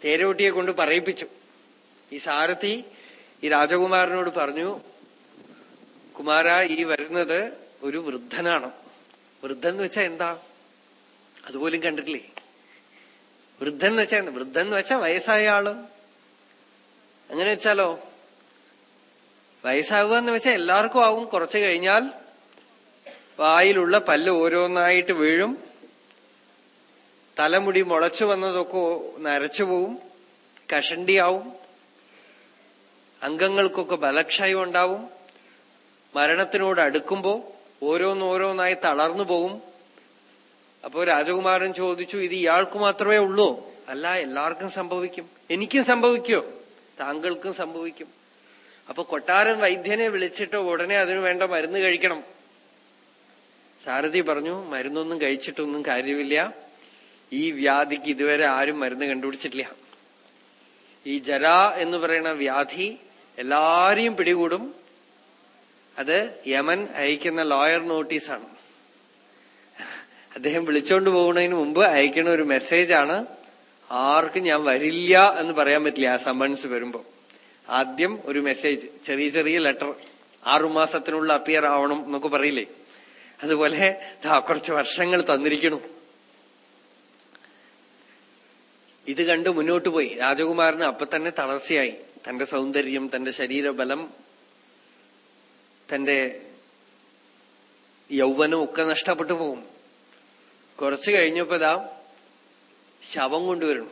തേരോട്ടിയെ കൊണ്ട് പറയിപ്പിച്ചു. ഈ സാരഥി ഈ രാജകുമാരനോട് പറഞ്ഞു കുമാര ഈ വരുന്നത് ഒരു വൃദ്ധനാണ്. വൃദ്ധൻ എന്ന് വെച്ചാ എന്താ? അതുപോലും കണ്ടിട്ടില്ലേ? വൃദ്ധൻ എന്ന് വെച്ചാ വൃദ്ധൻ എന്ന് വെച്ചാ വയസ്സായ ആൾ. അങ്ങനെ വെച്ചാലോ? വയസ്സാവുക എന്ന് വെച്ചാൽ എല്ലാവർക്കും ആവും. കുറച്ചു കഴിഞ്ഞാൽ വായിലുള്ള പല്ല് ഓരോന്നായിട്ട് വീഴും. തലമുടി മുളച്ചു വന്നതൊക്കെ നരച്ചു പോവും കഷണ്ടിയാവും അംഗങ്ങൾക്കൊക്കെ ബലക്ഷയം ഉണ്ടാവും മരണത്തിനോട് അടുക്കുമ്പോ ഓരോന്നോരോന്നായി തളർന്നു പോവും. അപ്പോ രാജകുമാരൻ ചോദിച്ചു ഇത് ഇയാൾക്ക് മാത്രമേ ഉള്ളൂ? അല്ല എല്ലാവർക്കും സംഭവിക്കും. എനിക്കും സംഭവിക്കോ? താങ്കൾക്കും സംഭവിക്കും. അപ്പൊ കൊട്ടാരൻ വൈദ്യനെ വിളിച്ചിട്ട് ഉടനെ അതിനു വേണ്ട മരുന്ന് കഴിക്കണം. സാരഥി പറഞ്ഞു മരുന്നൊന്നും കഴിച്ചിട്ടൊന്നും കാര്യമില്ല. ഈ വ്യാധിക്ക് ഇതുവരെ ആരും മരുന്ന് കണ്ടുപിടിച്ചിട്ടില്ല. ഈ ജല എന്ന് പറയുന്ന വ്യാധി എല്ലാരെയും പിടികൂടും. അത് യമൻ അയക്കുന്ന ലോയർ നോട്ടീസാണ്. അദ്ദേഹം വിളിച്ചോണ്ട് പോകുന്നതിന് മുമ്പ് അയക്കുന്ന ഒരു മെസ്സേജാണ് ആർക്കും ഞാൻ വരില്ല എന്ന് പറയാൻ പറ്റില്ല. ആ സമ്മൺസ് വരുമ്പോ. ആദ്യം ഒരു മെസ്സേജ് ചെറിയ ചെറിയ ലെറ്റർ. ആറുമാസത്തിനുള്ള അപ്പിയർ ആവണം എന്നൊക്കെ പറയില്ലേ? അതുപോലെ കുറച്ച് വർഷങ്ങൾ തന്നിരിക്കണു ഇത് കണ്ട് മുന്നോട്ട് പോയി. രാജകുമാരന് അപ്പൊ തന്നെ തളർച്ചയായി. തന്റെ സൗന്ദര്യം തന്റെ ശരീരബലം തന്റെ യൗവനം ഒക്കെ നഷ്ടപ്പെട്ടു പോകും. കുറച്ചു കഴിഞ്ഞപ്പോ ഇതാ ശവം കൊണ്ടുവരുന്നു.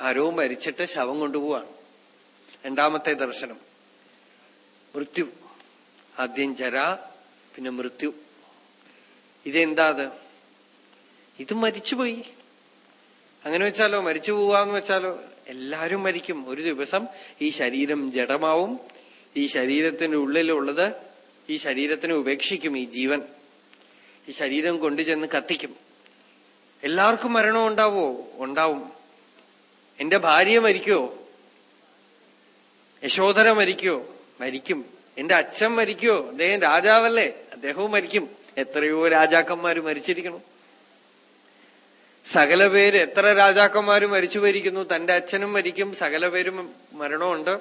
ആരോ മരിച്ചിട്ട് ശവം കൊണ്ടുപോവാണ്. രണ്ടാമത്തെ ദർശനം. മൃത്യു. ആദ്യം ജര പിന്നെ മൃത്യു. ഇതെന്താ അത്? ഇത് മരിച്ചുപോയി. അങ്ങനെ വെച്ചാലോ മരിച്ചു പോവാന്ന് വെച്ചാലോ എല്ലാവരും മരിക്കും. ഒരു ദിവസം ഈ ശരീരം ജഡമാവും. ഈ ശരീരത്തിന്റെ ഉള്ളിലുള്ളത് ഈ ശരീരത്തിനെ ഉപേക്ഷിക്കും ഈ ജീവൻ. ഈ ശരീരം കൊണ്ടുചെന്ന് കത്തിക്കും. എല്ലാവർക്കും മരണം ഉണ്ടാവോ ഉണ്ടാവും. എന്റെ ഭാര്യ മരിക്കോ യശോധര മരിക്കോ മരിക്കും. എന്റെ അച്ഛൻ മരിക്കോ അദ്ദേഹം രാജാവല്ലേ? അദ്ദേഹവും മരിക്കും. എത്രയോ രാജാക്കന്മാര് മരിച്ചിരിക്കണം സകല പേര് എത്ര രാജാക്കന്മാര് മരിച്ചു ഭരിക്കുന്നു തന്റെ അച്ഛനും മരിക്കും സകല പേരും മരണമുണ്ട്.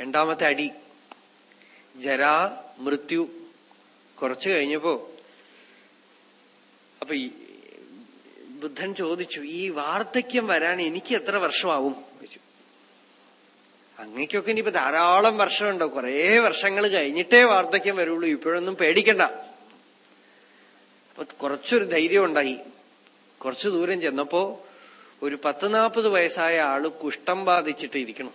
രണ്ടാമത്തെ അടി. ജരാ മൃത്യു. കുറച്ചു കഴിഞ്ഞപ്പോ അപ്പൊ ബുദ്ധൻ ചോദിച്ചു ഈ വാർദ്ധക്യം വരാൻ എനിക്ക് എത്ര വർഷമാവും? ചോദിച്ചു. അങ്ങയ്ക്കൊക്കെ ഇനിയിപ്പോ ധാരാളം വർഷമുണ്ടോ? കുറേ വർഷങ്ങൾ കഴിഞ്ഞിട്ടേ വാർദ്ധക്യം വരുള്ളൂ. ഇപ്പോഴൊന്നും പേടിക്കണ്ട. അപ്പൊ കുറച്ചൊരു ധൈര്യം ഉണ്ടായി കുറച്ചു ദൂരം ചെന്നപ്പോ ഒരു പത്ത് നാൽപ്പത് വയസ്സായ ആൾ കുഷ്ഠം ബാധിച്ചിട്ട് ഇരിക്കണം.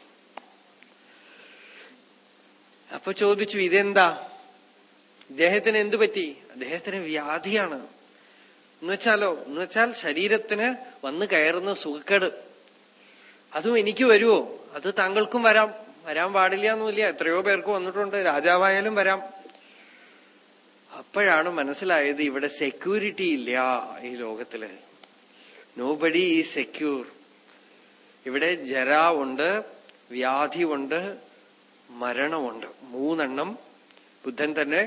അപ്പൊ ചോദിച്ചു ഇതെന്താ? ഇദ്ദേഹത്തിന് എന്തു പറ്റി? അദ്ദേഹത്തിന് വ്യാധിയാണ്. എന്നുവെച്ചാലോ എന്നുവെച്ചാൽ ശരീരത്തിന് വന്നു കയറുന്ന സുഖക്കേട്. അതും എനിക്ക് വരുമോ അത് താങ്കൾക്കും വരാം. വരാൻ പാടില്ല എന്നുമില്ല എത്രയോ പേർക്ക് വന്നിട്ടുണ്ട്. രാജാവായാലും വരാം. അപ്പോഴാണ് മനസ്സിലായത് ഇവിടെ സെക്യൂരിറ്റി ഇല്ല ഈ ലോകത്തിൽ. നോബഡി ഈ സെക്യൂർ ഇവിടെ ജര ഉണ്ട് വ്യാധി ഉണ്ട് മരണമുണ്ട് മൂന്നെണ്ണം ബുദ്ധൻ തന്നെ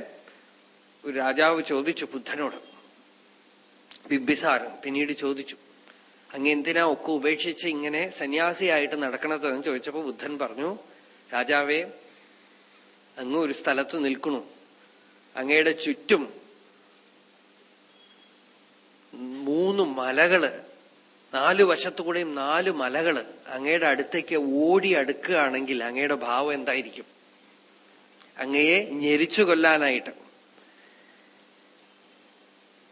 ഒരു രാജാവ് ചോദിച്ചു ബുദ്ധനോട്. ബിംബിസാരൻ പിന്നീട് ചോദിച്ചു അങ്ങ് എന്തിനാ ഒക്കെ ഉപേക്ഷിച്ച് ഇങ്ങനെ സന്യാസിയായിട്ട് നടക്കണതെന്ന് ചോദിച്ചപ്പോ ബുദ്ധൻ പറഞ്ഞു രാജാവേ അങ്ങ് ഒരു സ്ഥലത്ത് നിൽക്കണു. അങ്ങയുടെ ചുറ്റും മൂന്ന് മലകൾ നാലു വശത്തുകൂടെയും നാല് മലകൾ അങ്ങയുടെ അടുത്തേക്ക് ഓടി അടുക്കുകയാണെങ്കിൽ അങ്ങയുടെ ഭാവം എന്തായിരിക്കും? അങ്ങയെ ഞെരിച്ചു കൊല്ലാനായിട്ട്.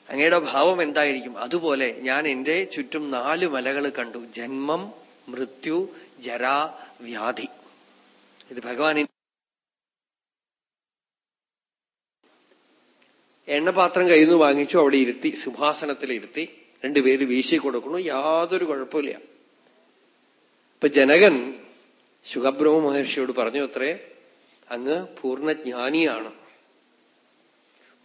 അങ്ങയുടെ ഭാവം എന്തായിരിക്കും? അതുപോലെ ഞാൻ എന്റെ ചുറ്റും നാല് മലകൾ കണ്ടു. ജന്മം മൃത്യു ജരാ വ്യാധി. ഇത് ഭഗവാൻ എണ്ണപാത്രം കയ്യിൽ നിന്ന് വാങ്ങിച്ചു അവിടെ ഇരുത്തി സിംഹാസനത്തിൽ ഇരുത്തി രണ്ടുപേര് വീശി കൊടുക്കണു യാതൊരു കുഴപ്പമില്ല ഇപ്പൊ ജനകൻ ശുഖബ്രഹ്മ മഹർഷിയോട് പറഞ്ഞു അത്രേ അങ്ങ് പൂർണജ്ഞാനിയാണ്.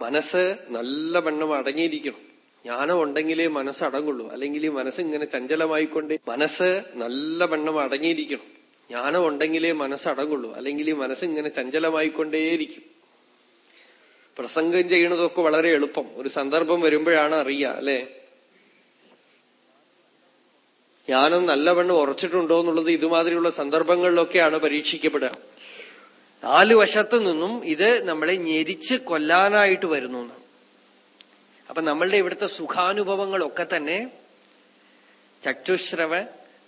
മനസ്സ് നല്ല വണ്ണം അടങ്ങിയിരിക്കണം. ജ്ഞാനം ഉണ്ടെങ്കിലേ മനസ്സ് അടങ്ങുള്ളൂ. അല്ലെങ്കിൽ ഈ മനസ്സ് ഇങ്ങനെ ചഞ്ചലമായിക്കൊണ്ട് മനസ്സ് നല്ല വണ്ണം അടങ്ങിയിരിക്കണം. ജ്ഞാനം ഉണ്ടെങ്കിലേ മനസ്സ് അടങ്ങുള്ളൂ. അല്ലെങ്കിൽ ഈ മനസ്സ് ഇങ്ങനെ ചഞ്ചലമായിക്കൊണ്ടേയിരിക്കും. പ്രസംഗം ചെയ്യണതൊക്കെ വളരെ എളുപ്പം. ഒരു സന്ദർഭം വരുമ്പോഴാണ് അറിയുക അല്ലെ? ജ്ഞാനം നല്ലവണ്ണം ഉറച്ചിട്ടുണ്ടോ എന്നുള്ളത് ഇതുമാതിരിയുള്ള സന്ദർഭങ്ങളിലൊക്കെയാണ് പരീക്ഷിക്കപ്പെടുക. നാലു വശത്തു നിന്നും ഇത് നമ്മളെ ഞെരിച്ച് കൊല്ലാനായിട്ട് വരുന്നു അപ്പൊ നമ്മളുടെ ഇവിടുത്തെ സുഖാനുഭവങ്ങളൊക്കെ തന്നെ ചക്ഷുശ്രവ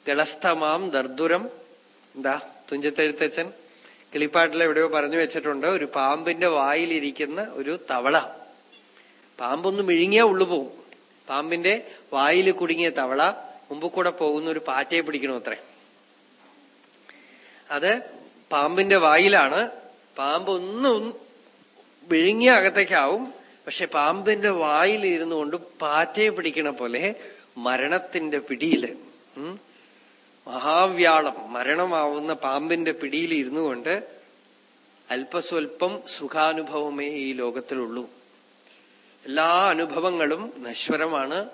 ഗളസ്തമാം ദർദുരം എന്താ തുഞ്ചത്തെഴുത്തച്ഛൻ? കിളിപ്പാട്ടിൽ എവിടെയോ പറഞ്ഞു വെച്ചിട്ടുണ്ട് ഒരു പാമ്പിന്റെ വായിലിരിക്കുന്ന ഒരു തവള. പാമ്പൊന്ന് മിഴുങ്ങിയാ ഉള്ളു പോവും. പാമ്പിന്റെ വായിൽ കുടുങ്ങിയ തവള മുമ്പ് കൂടെ പോകുന്ന ഒരു പാറ്റയെ പിടിക്കണു അത്രേ? അത് പാമ്പിന്റെ വായിലാണ്. പാമ്പ് ഒന്ന് വിഴുങ്ങിയ അകത്തേക്കാവും. പക്ഷെ പാമ്പിന്റെ വായിൽ ഇരുന്നു കൊണ്ട് പാറ്റയെ പിടിക്കണ പോലെ മരണത്തിന്റെ പിടിയിൽ മഹാവ്യാളം മരണമാവുന്ന പാമ്പിന്റെ പിടിയിൽ ഇരുന്നു കൊണ്ട് അല്പസ്വല്പം സുഖാനുഭവമേ ഈ ലോകത്തിലുള്ളൂ. എല്ലാ അനുഭവങ്ങളും നശ്വരമാണ്.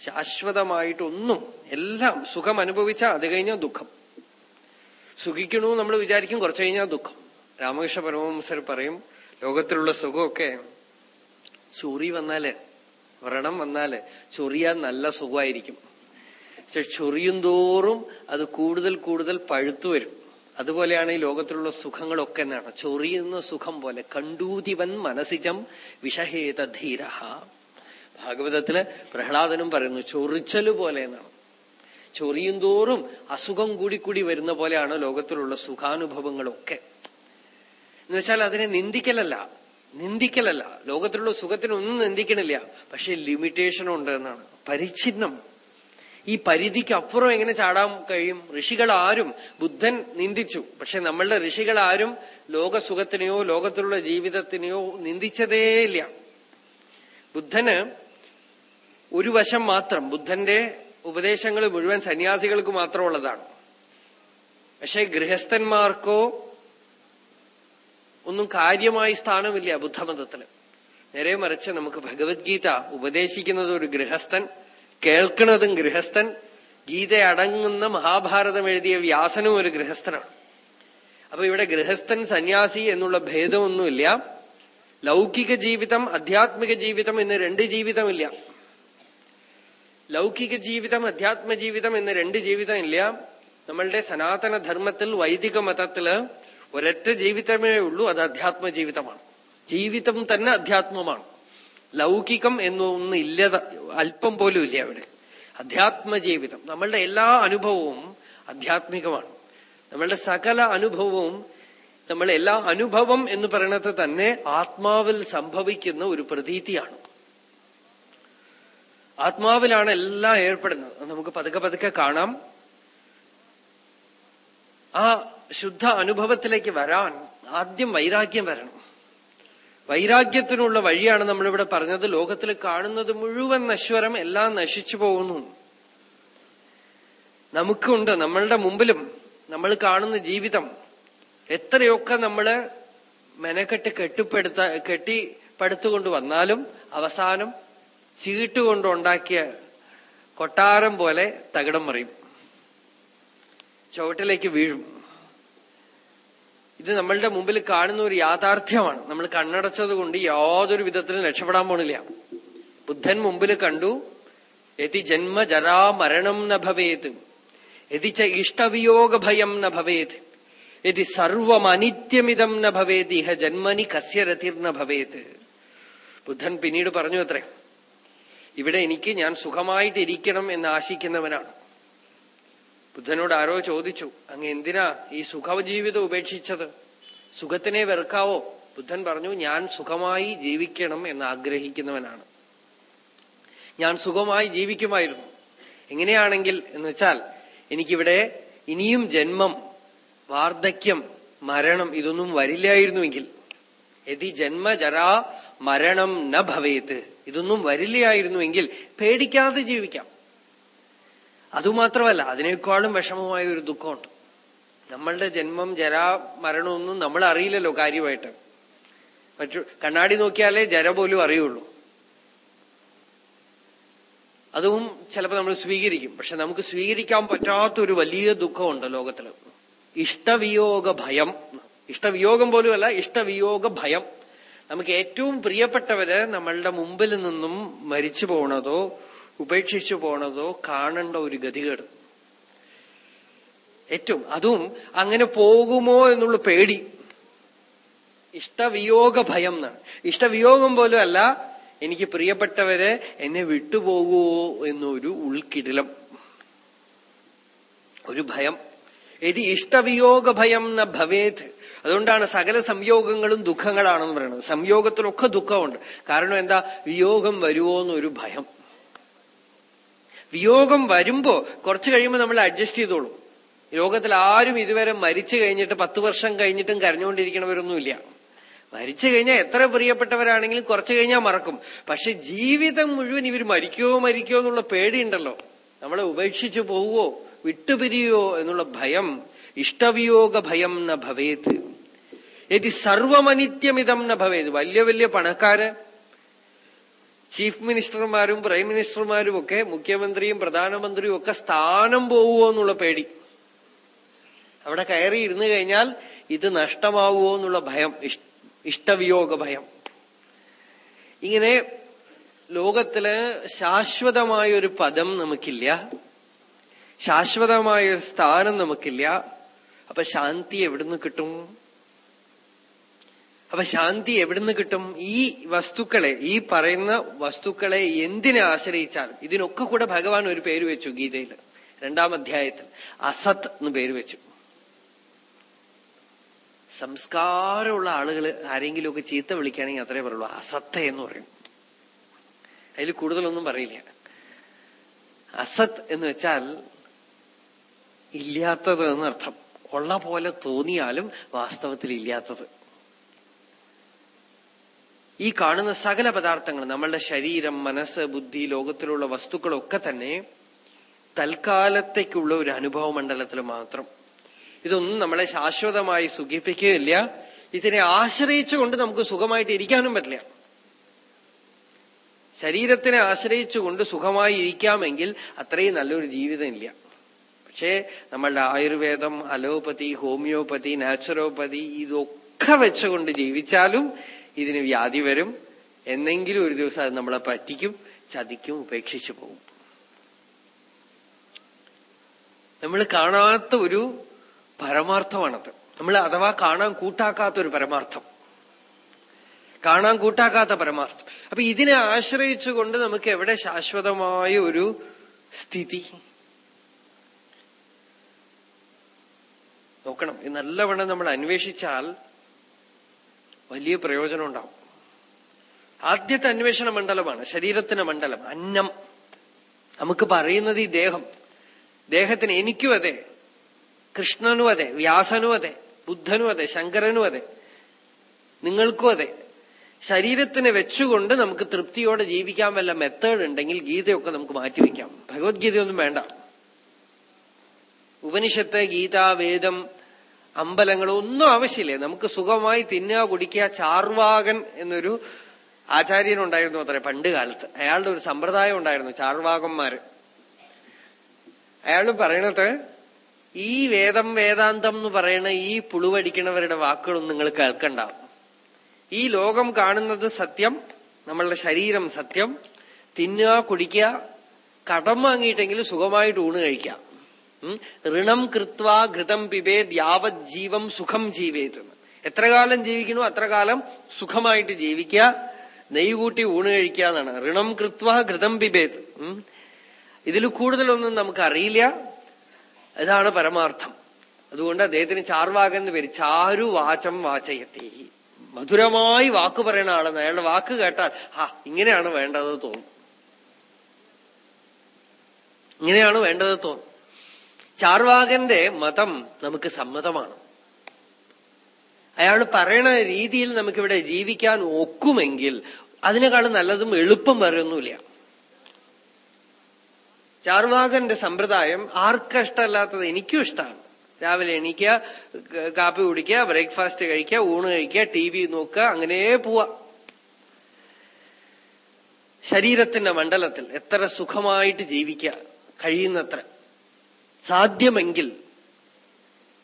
ശാശ്വതമായിട്ടൊന്നും എല്ലാം സുഖം അനുഭവിച്ചാൽ അത് കഴിഞ്ഞാൽ ദുഃഖം. സുഖിക്കണു നമ്മൾ വിചാരിക്കും കുറച്ചു കഴിഞ്ഞാൽ ദുഃഖം. രാമകൃഷ്ണ പരമഹംസർ പറയും ലോകത്തിലുള്ള സുഖമൊക്കെ ചൊറി വന്നാൽ വ്രണം വന്നാൽ ചൊറിയാൻ നല്ല സുഖമായിരിക്കും. പക്ഷെ ചൊറിയും തോറും അത് കൂടുതൽ കൂടുതൽ പഴുത്തു വരും. അതുപോലെയാണ് ഈ ലോകത്തിലുള്ള സുഖങ്ങളൊക്കെ എന്നാണ്. ചൊറിയുന്ന സുഖം പോലെ കണ്ടൂതിവൻ മനസിജം വിഷഹേത ധീര ഭാഗവതത്തിൽ പ്രഹ്ലാദനും പറയുന്നു ചൊറിച്ചൽ പോലെ എന്നാണ്. ചൊറിയും തോറും അസുഖം കൂടി കൂടി വരുന്ന പോലെയാണ് ലോകത്തിലുള്ള സുഖാനുഭവങ്ങളൊക്കെ. എന്നുവെച്ചാൽ അതിനെ നിന്ദിക്കലല്ല. നിന്ദിക്കലല്ല. ലോകത്തിലുള്ള സുഖത്തിനൊന്നും നിന്ദിക്കണില്ല. പക്ഷെ ലിമിറ്റേഷൻ ഉണ്ട് എന്നാണ്. പരിച്ഛിന്നം. ഈ പരിധിക്ക് അപ്പുറം എങ്ങനെ ചാടാൻ കഴിയും? ഋഷികൾ ആരും ബുദ്ധൻ നിന്ദിച്ചു. പക്ഷെ നമ്മളുടെ ഋഷികൾ ആരും ലോകസുഖത്തിനെയോ ലോകത്തിലുള്ള ജീവിതത്തിനെയോ നിന്ദിച്ചതേയില്ല. ബുദ്ധന് ഒരു വശം മാത്രം ബുദ്ധന്റെ ഉപദേശങ്ങൾ മുഴുവൻ സന്യാസികൾക്ക് മാത്രമുള്ളതാണ്. പക്ഷെ ഗൃഹസ്ഥന്മാർക്കോ ഒന്നും കാര്യമായി സ്ഥാനമില്ല ബുദ്ധമതത്തിൽ. നേരെ മറിച്ച് നമുക്ക് ഭഗവത്ഗീത ഉപദേശിക്കുന്നത് ഒരു ഗൃഹസ്ഥൻ കേൾക്കുന്നതും ഗൃഹസ്ഥൻ. ഗീത അടങ്ങുന്ന മഹാഭാരതം എഴുതിയ വ്യാസനും ഒരു ഗൃഹസ്ഥനാണ്. അപ്പൊ ഇവിടെ ഗൃഹസ്ഥൻ സന്യാസി എന്നുള്ള ഭേദമൊന്നുമില്ല. ലൗകിക ജീവിതം അധ്യാത്മിക ജീവിതം എന്ന് രണ്ട് ജീവിതമില്ല. ലൗകിക ജീവിതം അധ്യാത്മ ജീവിതം എന്ന് രണ്ട് ജീവിതം ഇല്ല നമ്മളുടെ സനാതന ധർമ്മത്തിൽ വൈദിക മതത്തിൽ ഒരൊറ്റ ജീവിതമേ ഉള്ളൂ അത് അധ്യാത്മ ജീവിതമാണ്. ജീവിതം തന്നെ അധ്യാത്മമാണ്. ലൗകികം എന്നൊന്നും ഇല്ല അല്പം പോലും ഇല്ല അവിടെ. അധ്യാത്മ ജീവിതം നമ്മളുടെ എല്ലാ അനുഭവവും ആധ്യാത്മികമാണ് നമ്മളുടെ സകല അനുഭവവും നമ്മൾ എല്ലാ അനുഭവം എന്ന് പറയണത് തന്നെ ആത്മാവിൽ സംഭവിക്കുന്ന ഒരു പ്രതീതിയാണ്. ആത്മാവിലാണ് എല്ലാം ഏർപ്പെടുന്നത്. നമുക്ക് പതുക്കെ പതുക്കെ കാണാം. ആ ശുദ്ധ അനുഭവത്തിലേക്ക് വരാൻ ആദ്യം വൈരാഗ്യം വരണം. വൈരാഗ്യത്തിനുള്ള വഴിയാണ് നമ്മളിവിടെ പറഞ്ഞത്. ലോകത്തിൽ കാണുന്നത് മുഴുവൻ നശ്വരം എല്ലാം നശിച്ചു പോകുന്നു. നമുക്കുണ്ട് നമ്മളുടെ മുമ്പിലും നമ്മൾ കാണുന്ന ജീവിതം. എത്രയൊക്കെ നമ്മൾ മെനക്കെട്ട് കെട്ടിപ്പെടുത്ത കെട്ടിപ്പടുത്തുകൊണ്ട് വന്നാലും അവസാനം ചീട്ടുകൊണ്ടുണ്ടാക്കിയ കൊട്ടാരം പോലെ തകിടം മറിയും. ചുവട്ടിലേക്ക് വീഴും. ഇത് നമ്മളുടെ മുമ്പിൽ കാണുന്ന ഒരു യാഥാർത്ഥ്യമാണ്. നമ്മൾ കണ്ണടച്ചത് കൊണ്ട് യാതൊരു വിധത്തിലും രക്ഷപ്പെടാൻ പോണില്ല. ബുദ്ധൻ മുമ്പിൽ കണ്ടു യതി ജന്മ ജരാ മരണം ന ഭവേത്. യതി ച ഇഷ്ടവിയോഗ ഭയം ന ഭവേത്. യതി സർവമനിത്യമിതം ന ഭവേത്. ഇഹ ജന്മനി കസ്യ രതിർന ഭവേത്. ബുദ്ധൻ പിന്നീട് പറഞ്ഞു അത്രേ. ഇവിടെ എനിക്ക് ഞാൻ സുഖമായിട്ടിരിക്കണം എന്ന് ആശിക്കുന്നവനാണ്. ബുദ്ധനോട് ആരോ ചോദിച്ചു അങ്ങ് എന്തിനാ ഈ സുഖജീവിതം ഉപേക്ഷിച്ചത്? സുഖത്തിനെ വെറുക്കാവോ? ബുദ്ധൻ പറഞ്ഞു ഞാൻ സുഖമായി ജീവിക്കണം എന്ന് ആഗ്രഹിക്കുന്നവനാണ്. ഞാൻ സുഖമായി ജീവിക്കുമായിരുന്നു. എങ്ങനെയാണെങ്കിൽ എന്ന് വെച്ചാൽ എനിക്കിവിടെ ഇനിയും ജന്മം വാർദ്ധക്യം മരണം ഇതൊന്നും വരില്ലായിരുന്നുവെങ്കിൽ യതി ജന്മജരാ മരണം ന ഭവേത്. ഇതൊന്നും വരില്ലായിരുന്നുവെങ്കിൽ പേടിക്കാതെ ജീവിക്കാം. അതുമാത്രമല്ല അതിനേക്കാളും വിഷമമായ ഒരു ദുഃഖമുണ്ട്. നമ്മളുടെ ജന്മം ജരാ മരണമൊന്നും നമ്മൾ അറിയില്ലല്ലോ കാര്യമായിട്ട്. മറ്റു കണ്ണാടി നോക്കിയാലേ ജര പോലും അറിയുള്ളൂ. അതും ചിലപ്പോൾ നമ്മൾ സ്വീകരിക്കും. പക്ഷെ നമുക്ക് സ്വീകരിക്കാൻ പറ്റാത്തൊരു വലിയ ദുഃഖമുണ്ട് ലോകത്തിൽ ഇഷ്ടവിയോഗ ഭയം. ഇഷ്ടവിയോഗം പോലുമല്ല ഇഷ്ടവിയോഗ ഭയം. നമുക്ക് ഏറ്റവും പ്രിയപ്പെട്ടവര് നമ്മളുടെ മുമ്പിൽ നിന്നും മരിച്ചു പോണതോ ഉപേക്ഷിച്ചു പോണതോ കാണേണ്ട ഒരു ഗതികേട്. ഏറ്റവും അതും അങ്ങനെ പോകുമോ എന്നുള്ള പേടി. ഇഷ്ടവിയോഗ ഭയം എന്നാണ്. ഇഷ്ടവിയോഗം പോലും അല്ല എനിക്ക് പ്രിയപ്പെട്ടവരെ എന്നെ വിട്ടുപോകുമോ എന്നൊരു ഉൾക്കിടിലം. ഒരു ഭയം. ഇത് ഇഷ്ടവിയോഗ ഭയം ന ഭവേത്. അതുകൊണ്ടാണ് സകല സംയോഗങ്ങളും ദുഃഖങ്ങളാണെന്ന് പറയുന്നത്. സംയോഗത്തിലൊക്കെ ദുഃഖമുണ്ട്. കാരണം എന്താ? വിയോഗം വരുമോ എന്നൊരു ഭയം. വിയോഗം വരുമ്പോ കുറച്ചു കഴിയുമ്പോൾ നമ്മൾ അഡ്ജസ്റ്റ് ചെയ്തോളൂ. ലോകത്തിൽ ആരും ഇതുവരെ മരിച്ചു കഴിഞ്ഞിട്ട് പത്ത് വർഷം കഴിഞ്ഞിട്ടും കരഞ്ഞുകൊണ്ടിരിക്കണവരൊന്നുമില്ല. മരിച്ചു കഴിഞ്ഞാൽ എത്ര പ്രിയപ്പെട്ടവരാണെങ്കിലും കുറച്ചു കഴിഞ്ഞാൽ മറക്കും. പക്ഷെ ജീവിതം മുഴുവൻ ഇവർ മരിക്കോ മരിക്കോ എന്നുള്ള പേടിയുണ്ടല്ലോ. നമ്മളെ ഉപേക്ഷിച്ചു പോവോ വിട്ടുപിരിയോ എന്നുള്ള ഭയം ഇഷ്ടവിയോഗ ഭയം ന ഭവേത്. യതി സർവമനിത്യമിതം ന ഭവേത്. വലിയ വലിയ പണക്കാര് ചീഫ് മിനിസ്റ്റർമാരും പ്രൈം മിനിസ്റ്റർമാരും ഒക്കെ മുഖ്യമന്ത്രിയും പ്രധാനമന്ത്രിയും ഒക്കെ സ്ഥാനം പോവുമോ എന്നുള്ള പേടി. അവിടെ കയറി ഇരുന്നു കഴിഞ്ഞാൽ ഇത് നഷ്ടമാവുമോ എന്നുള്ള ഭയം ഇഷ്ടവിയോഗ ഭയം. ഇങ്ങനെ ലോകത്തിൽ ശാശ്വതമായ ഒരു പദം നമുക്കില്ല. ശാശ്വതമായ ഒരു സ്ഥാനം നമുക്കില്ല. അപ്പൊ ശാന്തി എവിടുന്ന് കിട്ടും? അപ്പൊ ശാന്തി എവിടുന്ന് കിട്ടും? ഈ വസ്തുക്കളെ ഈ പറയുന്ന വസ്തുക്കളെ എന്തിനെ ആശ്രയിച്ചാലും ഇതിനൊക്കെ കൂടെ ഭഗവാൻ ഒരു പേര് വെച്ചു ഗീതയിൽ രണ്ടാം അധ്യായത്തിൽ. അസത് എന്ന് പേര് വെച്ചു. സംസ്കാരമുള്ള ആളുകൾ ആരെങ്കിലുമൊക്കെ ചീത്ത വിളിക്കുകയാണെങ്കിൽ അത്രേ പറയുള്ളൂ. അസത്ത എന്ന് പറയും. അതിൽ കൂടുതലൊന്നും പറയില്ല. അസത് എന്ന് വെച്ചാൽ ഇല്ലാത്തത് എന്നർത്ഥം. ഉള്ള പോലെ തോന്നിയാലും വാസ്തവത്തിൽ ഇല്ലാത്തത്. ഈ കാണുന്ന സകല പദാർത്ഥങ്ങൾ നമ്മളുടെ ശരീരം മനസ്സ് ബുദ്ധി ലോകത്തിലുള്ള വസ്തുക്കളൊക്കെ തന്നെ തൽക്കാലത്തേക്കുള്ള ഒരു അനുഭവ മണ്ഡലത്തിൽ മാത്രം. ഇതൊന്നും നമ്മളെ ശാശ്വതമായി സുഖിപ്പിക്കുകയില്ല. ഇതിനെ ആശ്രയിച്ചുകൊണ്ട് നമുക്ക് സുഖമായിട്ട് ഇരിക്കാനും പറ്റില്ല. ശരീരത്തിനെ ആശ്രയിച്ചുകൊണ്ട് സുഖമായി ഇരിക്കാമെങ്കിൽ അത്രയും നല്ലൊരു ജീവിതം ഇല്ല പക്ഷേ നമ്മളുടെ ആയുർവേദം അലോപ്പതി ഹോമിയോപ്പതി നാച്ചുറോപ്പതി ഇതൊക്കെ വെച്ചുകൊണ്ട് ജീവിച്ചാലും ഇതിന് വ്യാധി വരും. എന്നെങ്കിലും ഒരു ദിവസം അത് നമ്മളെ പറ്റിക്കും ചതിക്കും ഉപേക്ഷിച്ചു പോകും. നമ്മൾ കാണാത്ത ഒരു പരമാർത്ഥമാണത്. നമ്മൾ അഥവാ കാണാൻ കൂട്ടാക്കാത്ത ഒരു പരമാർത്ഥം. കാണാൻ കൂട്ടാക്കാത്ത പരമാർത്ഥം. അപ്പൊ ഇതിനെ ആശ്രയിച്ചുകൊണ്ട് നമുക്ക് എവിടെ ശാശ്വതമായ ഒരു സ്ഥിതി? നോക്കണം. നല്ലവണ്ണം നമ്മൾ അന്വേഷിച്ചാൽ വലിയ പ്രയോജനം ഉണ്ടാവും. ആദ്യത്തെ അന്വേഷണ മണ്ഡലമാണ് ശരീരത്തിന് മണ്ഡലം അന്നം. നമുക്ക് പറയുന്നത് ഈ ദേഹം. ദേഹത്തിന് എനിക്കും അതെ കൃഷ്ണനും അതെ വ്യാസനും അതെ ബുദ്ധനും അതെ ശങ്കരനും അതെ നിങ്ങൾക്കും അതെ. ശരീരത്തിനെ വെച്ചുകൊണ്ട് നമുക്ക് തൃപ്തിയോടെ ജീവിക്കാൻ വല്ല മെത്തേഡ് ഉണ്ടെങ്കിൽ ഗീതയൊക്കെ നമുക്ക് മാറ്റിവെക്കാം ഭഗവത്ഗീതയൊന്നും വേണ്ട. ഉപനിഷത്ത് ഗീത വേദം അമ്പലങ്ങൾ ഒന്നും ആവശ്യമില്ലേ. നമുക്ക് സുഖമായി തിന്നുക കുടിക്കുക ചാർവാകൻ എന്നൊരു ആചാര്യനുണ്ടായിരുന്നു അത്ര പണ്ട് കാലത്ത്. അയാളുടെ ഒരു സമ്പ്രദായം ഉണ്ടായിരുന്നു ചാർവാകന്മാര്. അയാൾ പറയണത് ഈ വേദം വേദാന്തം എന്ന് പറയുന്ന ഈ പുളുവടിക്കണവരുടെ വാക്കുകളൊന്നും നിങ്ങൾ കേൾക്കണ്ട. ഈ ലോകം കാണുന്നത് സത്യം നമ്മളുടെ ശരീരം സത്യം. തിന്നുക കുടിക്കുക കടം വാങ്ങിയിട്ടെങ്കിലും സുഖമായിട്ട് ഊണ് കഴിക്കാം ഋണം കൃത്വ ഘൃതം പിബേത് യാവത് ജീവം സുഖം ജീവേത് എത്ര കാലം ജീവിക്കണോ അത്ര കാലം സുഖമായിട്ട് ജീവിക്കുക നെയ്യ് കൂട്ടി ഊണ് കഴിക്കുക എന്നാണ്. ഋണം കൃത്വ ഘൃതം പിബേത്. ഇതിൽ കൂടുതലൊന്നും നമുക്ക് അറിയില്ല. ഇതാണ് പരമാർത്ഥം. അതുകൊണ്ട് അദ്ദേഹത്തിന് ചാർവാകൻ എന്ന് പേര് ചാരു വാചം വാചയത്തെ. മധുരമായി വാക്ക് പറയുന്ന ആളെന്ന് അയാളുടെ വാക്ക് കേട്ടാൽ ആ ഇങ്ങനെയാണ് വേണ്ടത് തോന്നും. ഇങ്ങനെയാണ് വേണ്ടത് തോന്നും. ചാർവാകന്റെ മതം നമുക്ക് സമ്മതമാണ്. അയാൾ പറയണ രീതിയിൽ നമുക്കിവിടെ ജീവിക്കാൻ ഒക്കുമെങ്കിൽ അതിനേക്കാളും നല്ലതും എളുപ്പം വരെയൊന്നുമില്ല ചാർവാകന്റെ സമ്പ്രദായം ആർക്കും ഇഷ്ടമല്ലാത്തത് എനിക്കും ഇഷ്ടമാണ്. രാവിലെ എണീക്കുക കാപ്പി കുടിക്കുക ബ്രേക്ക്ഫാസ്റ്റ് കഴിക്കുക ഊണ് കഴിക്കുക ടി വി നോക്കുക അങ്ങനെ പോവാ ശരീരത്തിന്റെ മണ്ഡലത്തിൽ എത്ര സുഖമായിട്ട് ജീവിക്കുക കഴിയുന്നത്ര. സാധ്യമെങ്കിൽ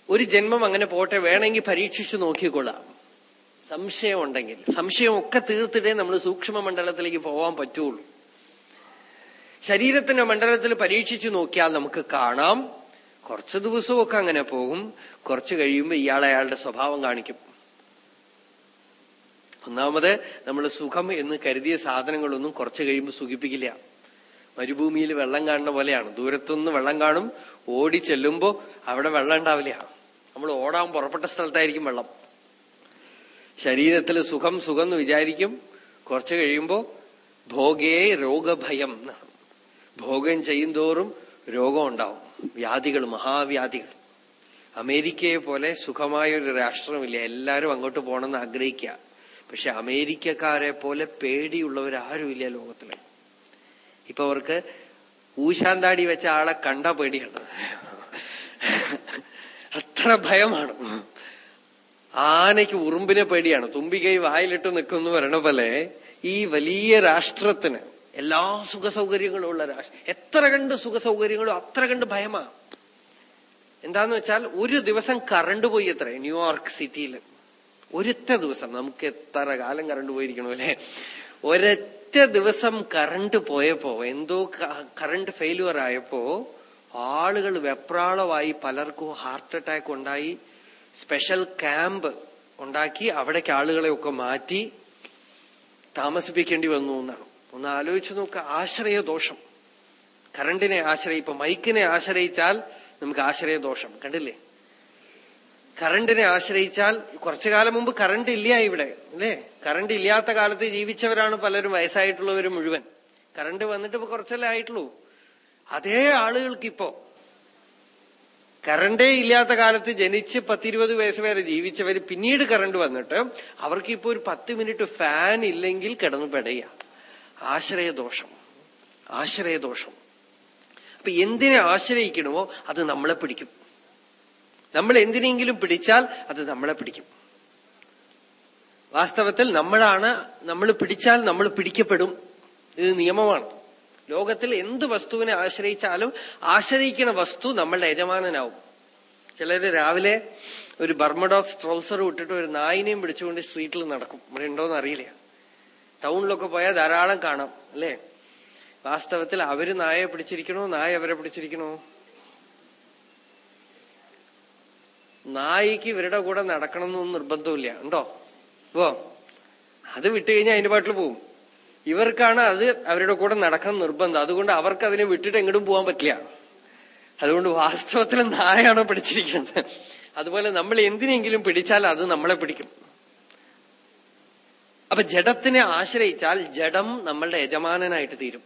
ഒരു ജന്മം അങ്ങനെ പോട്ടെ വേണമെങ്കിൽ പരീക്ഷിച്ചു നോക്കിക്കൊള്ളാം. സംശയമുണ്ടെങ്കിൽ. സംശയമൊക്കെ തീർത്തിട്ടേ നമ്മൾ സൂക്ഷ്മ മണ്ഡലത്തിലേക്ക് പോവാൻ പറ്റുള്ളൂ. ശരീരത്തിന്റെ മണ്ഡലത്തിൽ പരീക്ഷിച്ചു നോക്കിയാൽ നമുക്ക് കാണാം. കുറച്ച് ദിവസമൊക്കെ അങ്ങനെ പോകും. കുറച്ച് കഴിയുമ്പോൾ ഇയാൾ അയാളുടെ സ്വഭാവം കാണിക്കും. ഒന്നാമത് നമ്മൾ സുഖം എന്ന് കരുതിയ സാധനങ്ങളൊന്നും കുറച്ച് കഴിയുമ്പോൾ സുഖിപ്പിക്കില്ല. മരുഭൂമിയിൽ വെള്ളം കാണുന്ന പോലെയാണ്. ദൂരത്തുനിന്ന് വെള്ളം കാണും ഓടി ചെല്ലുമ്പോ അവിടെ വെള്ളം ഉണ്ടാവില്ല. നമ്മൾ ഓടാൻ പുറപ്പെട്ട സ്ഥലത്തായിരിക്കും വെള്ളം. ശരീരത്തിൽ സുഖം സുഖം എന്ന് വിചാരിക്കും. കുറച്ചു കഴിയുമ്പോ ഭോഗേ രോഗഭയം ഭോഗം ചെയ്യുന്തോറും രോഗം ഉണ്ടാവും. വ്യാധികൾ മഹാവ്യാധികൾ. അമേരിക്കയെ പോലെ സുഖമായ ഒരു രാഷ്ട്രമില്ല. എല്ലാരും അങ്ങോട്ട് പോകണമെന്ന് ആഗ്രഹിക്കുക. പക്ഷെ അമേരിക്കക്കാരെ പോലെ പേടിയുള്ളവരാരുമില്ല ലോകത്തിൽ. ഇപ്പൊ അവർക്ക് ഊശാന്താടി വെച്ച ആളെ കണ്ട പേടിയാണ്. അത്ര ഭയമാണ്. ആനയ്ക്ക് ഉറുമ്പിനെ പേടിയാണ്. തുമ്പികൈ വായിലിട്ട് നിൽക്കുന്ന പറയണ പോലെ ഈ വലിയ രാഷ്ട്രത്തിന് എല്ലാ സുഖ സൗകര്യങ്ങളും ഉള്ള രാഷ്ട്രം എത്ര കണ്ട് സുഖ സൗകര്യങ്ങളും അത്ര കണ്ട് ഭയമാ. എന്താന്ന് വെച്ചാൽ ഒരു ദിവസം കറണ്ട് പോയി എത്ര? ന്യൂയോർക്ക് സിറ്റിയിൽ ഒരൊറ്റ ദിവസം. നമുക്ക് എത്ര കാലം കറണ്ട് പോയിരിക്കണോ അല്ലെ? ഒരൊറ്റ ദിവസം കറണ്ട് പോയപ്പോ എന്തോ കറണ്ട് ഫെയിലുവർ ആയപ്പോ ആളുകൾ വെപ്രാളമായി പലർക്കും ഹാർട്ട് അറ്റാക്ക് ഉണ്ടായി. സ്പെഷ്യൽ ക്യാമ്പ് ഉണ്ടാക്കി. അവിടേക്ക് ആളുകളെ ഒക്കെ മാറ്റി. താമസിപ്പിക്കേണ്ടി വന്നു എന്നാണ്. ഒന്ന് ആലോചിച്ചു നോക്കുക ആശ്രയദോഷം. കറണ്ടിനെ ആശ്രയി ഇപ്പൊ മൈക്കിനെ ആശ്രയിച്ചാൽ നമുക്ക് ആശ്രയദോഷം. കണ്ടില്ലേ? കറണ്ടിനെ ആശ്രയിച്ചാൽ കുറച്ചു കാലം മുമ്പ് കറണ്ട് ഇല്ല ഇവിടെ അല്ലേ? കറണ്ട് ഇല്ലാത്ത കാലത്ത് ജീവിച്ചവരാണ് പലരും വയസ്സായിട്ടുള്ളവർ മുഴുവൻ. കറണ്ട് വന്നിട്ട് ഇപ്പൊ കുറച്ചല്ലേ ആയിട്ടുള്ളൂ. അതേ ആളുകൾക്കിപ്പോ കറണ്ടേ ഇല്ലാത്ത കാലത്ത് ജനിച്ച് പത്തിരുപത് വയസ്സ് വരെ ജീവിച്ചവർ പിന്നീട് കറണ്ട് വന്നിട്ട് അവർക്ക് ഇപ്പൊ ഒരു പത്ത് മിനിറ്റ് ഫാൻ ഇല്ലെങ്കിൽ കിടന്ന് പെടയ. ആശ്രയദോഷം. ആശ്രയദോഷം. അപ്പൊ എന്തിനെ ആശ്രയിക്കണമോ അത് നമ്മളെ പിടിക്കും. നമ്മൾ എന്തിനെങ്കിലും പിടിച്ചാൽ അത് നമ്മളെ പിടിക്കും. വാസ്തവത്തിൽ നമ്മളാണ് നമ്മൾ പിടിച്ചാൽ നമ്മൾ പിടിക്കപ്പെടും. ഇത് നിയമമാണ്. ലോകത്തിൽ എന്ത് വസ്തുവിനെ ആശ്രയിച്ചാലും ആശ്രയിക്കുന്ന വസ്തു നമ്മളുടെ യജമാനനാവും. ചിലര് രാവിലെ ഒരു ബർമഡോക്സ് ട്രൗസർ ഇട്ടിട്ട് ഒരു നായിനെയും പിടിച്ചുകൊണ്ട് സ്ട്രീറ്റിൽ നടക്കും. ഇവിടെ ഉണ്ടോന്ന് അറിയില്ല. ടൗണിലൊക്കെ പോയാൽ ധാരാളം കാണാം അല്ലേ? വാസ്തവത്തിൽ അവർ നായയെ പിടിച്ചിരിക്കണോ? നായ അവരെ പിടിച്ചിരിക്കണോ? നായിക്ക് ഇവരുടെ കൂടെ നടക്കണമെന്നൊന്നും നിർബന്ധമില്ല ഉണ്ടോ? ഓ അത് വിട്ടുകഴിഞ്ഞാൽ അതിന്റെ പാട്ടിൽ പോവും. ഇവർക്കാണ് അത് അവരുടെ കൂടെ നടക്കാൻ നിർബന്ധം. അതുകൊണ്ട് അവർക്ക് അതിനെ വിട്ടിട്ട് എങ്ങോട്ടും പോകാൻ പറ്റില്ല. അതുകൊണ്ട് വാസ്തവത്തിൽ നായാണോ പിടിച്ചിരിക്കുന്നത്? അതുപോലെ നമ്മൾ എന്തിനെങ്കിലും പിടിച്ചാൽ അത് നമ്മളെ പിടിക്കും. അപ്പൊ ജഡത്തിനെ ആശ്രയിച്ചാൽ ജഡം നമ്മളുടെ യജമാനനായിട്ട് തീരും.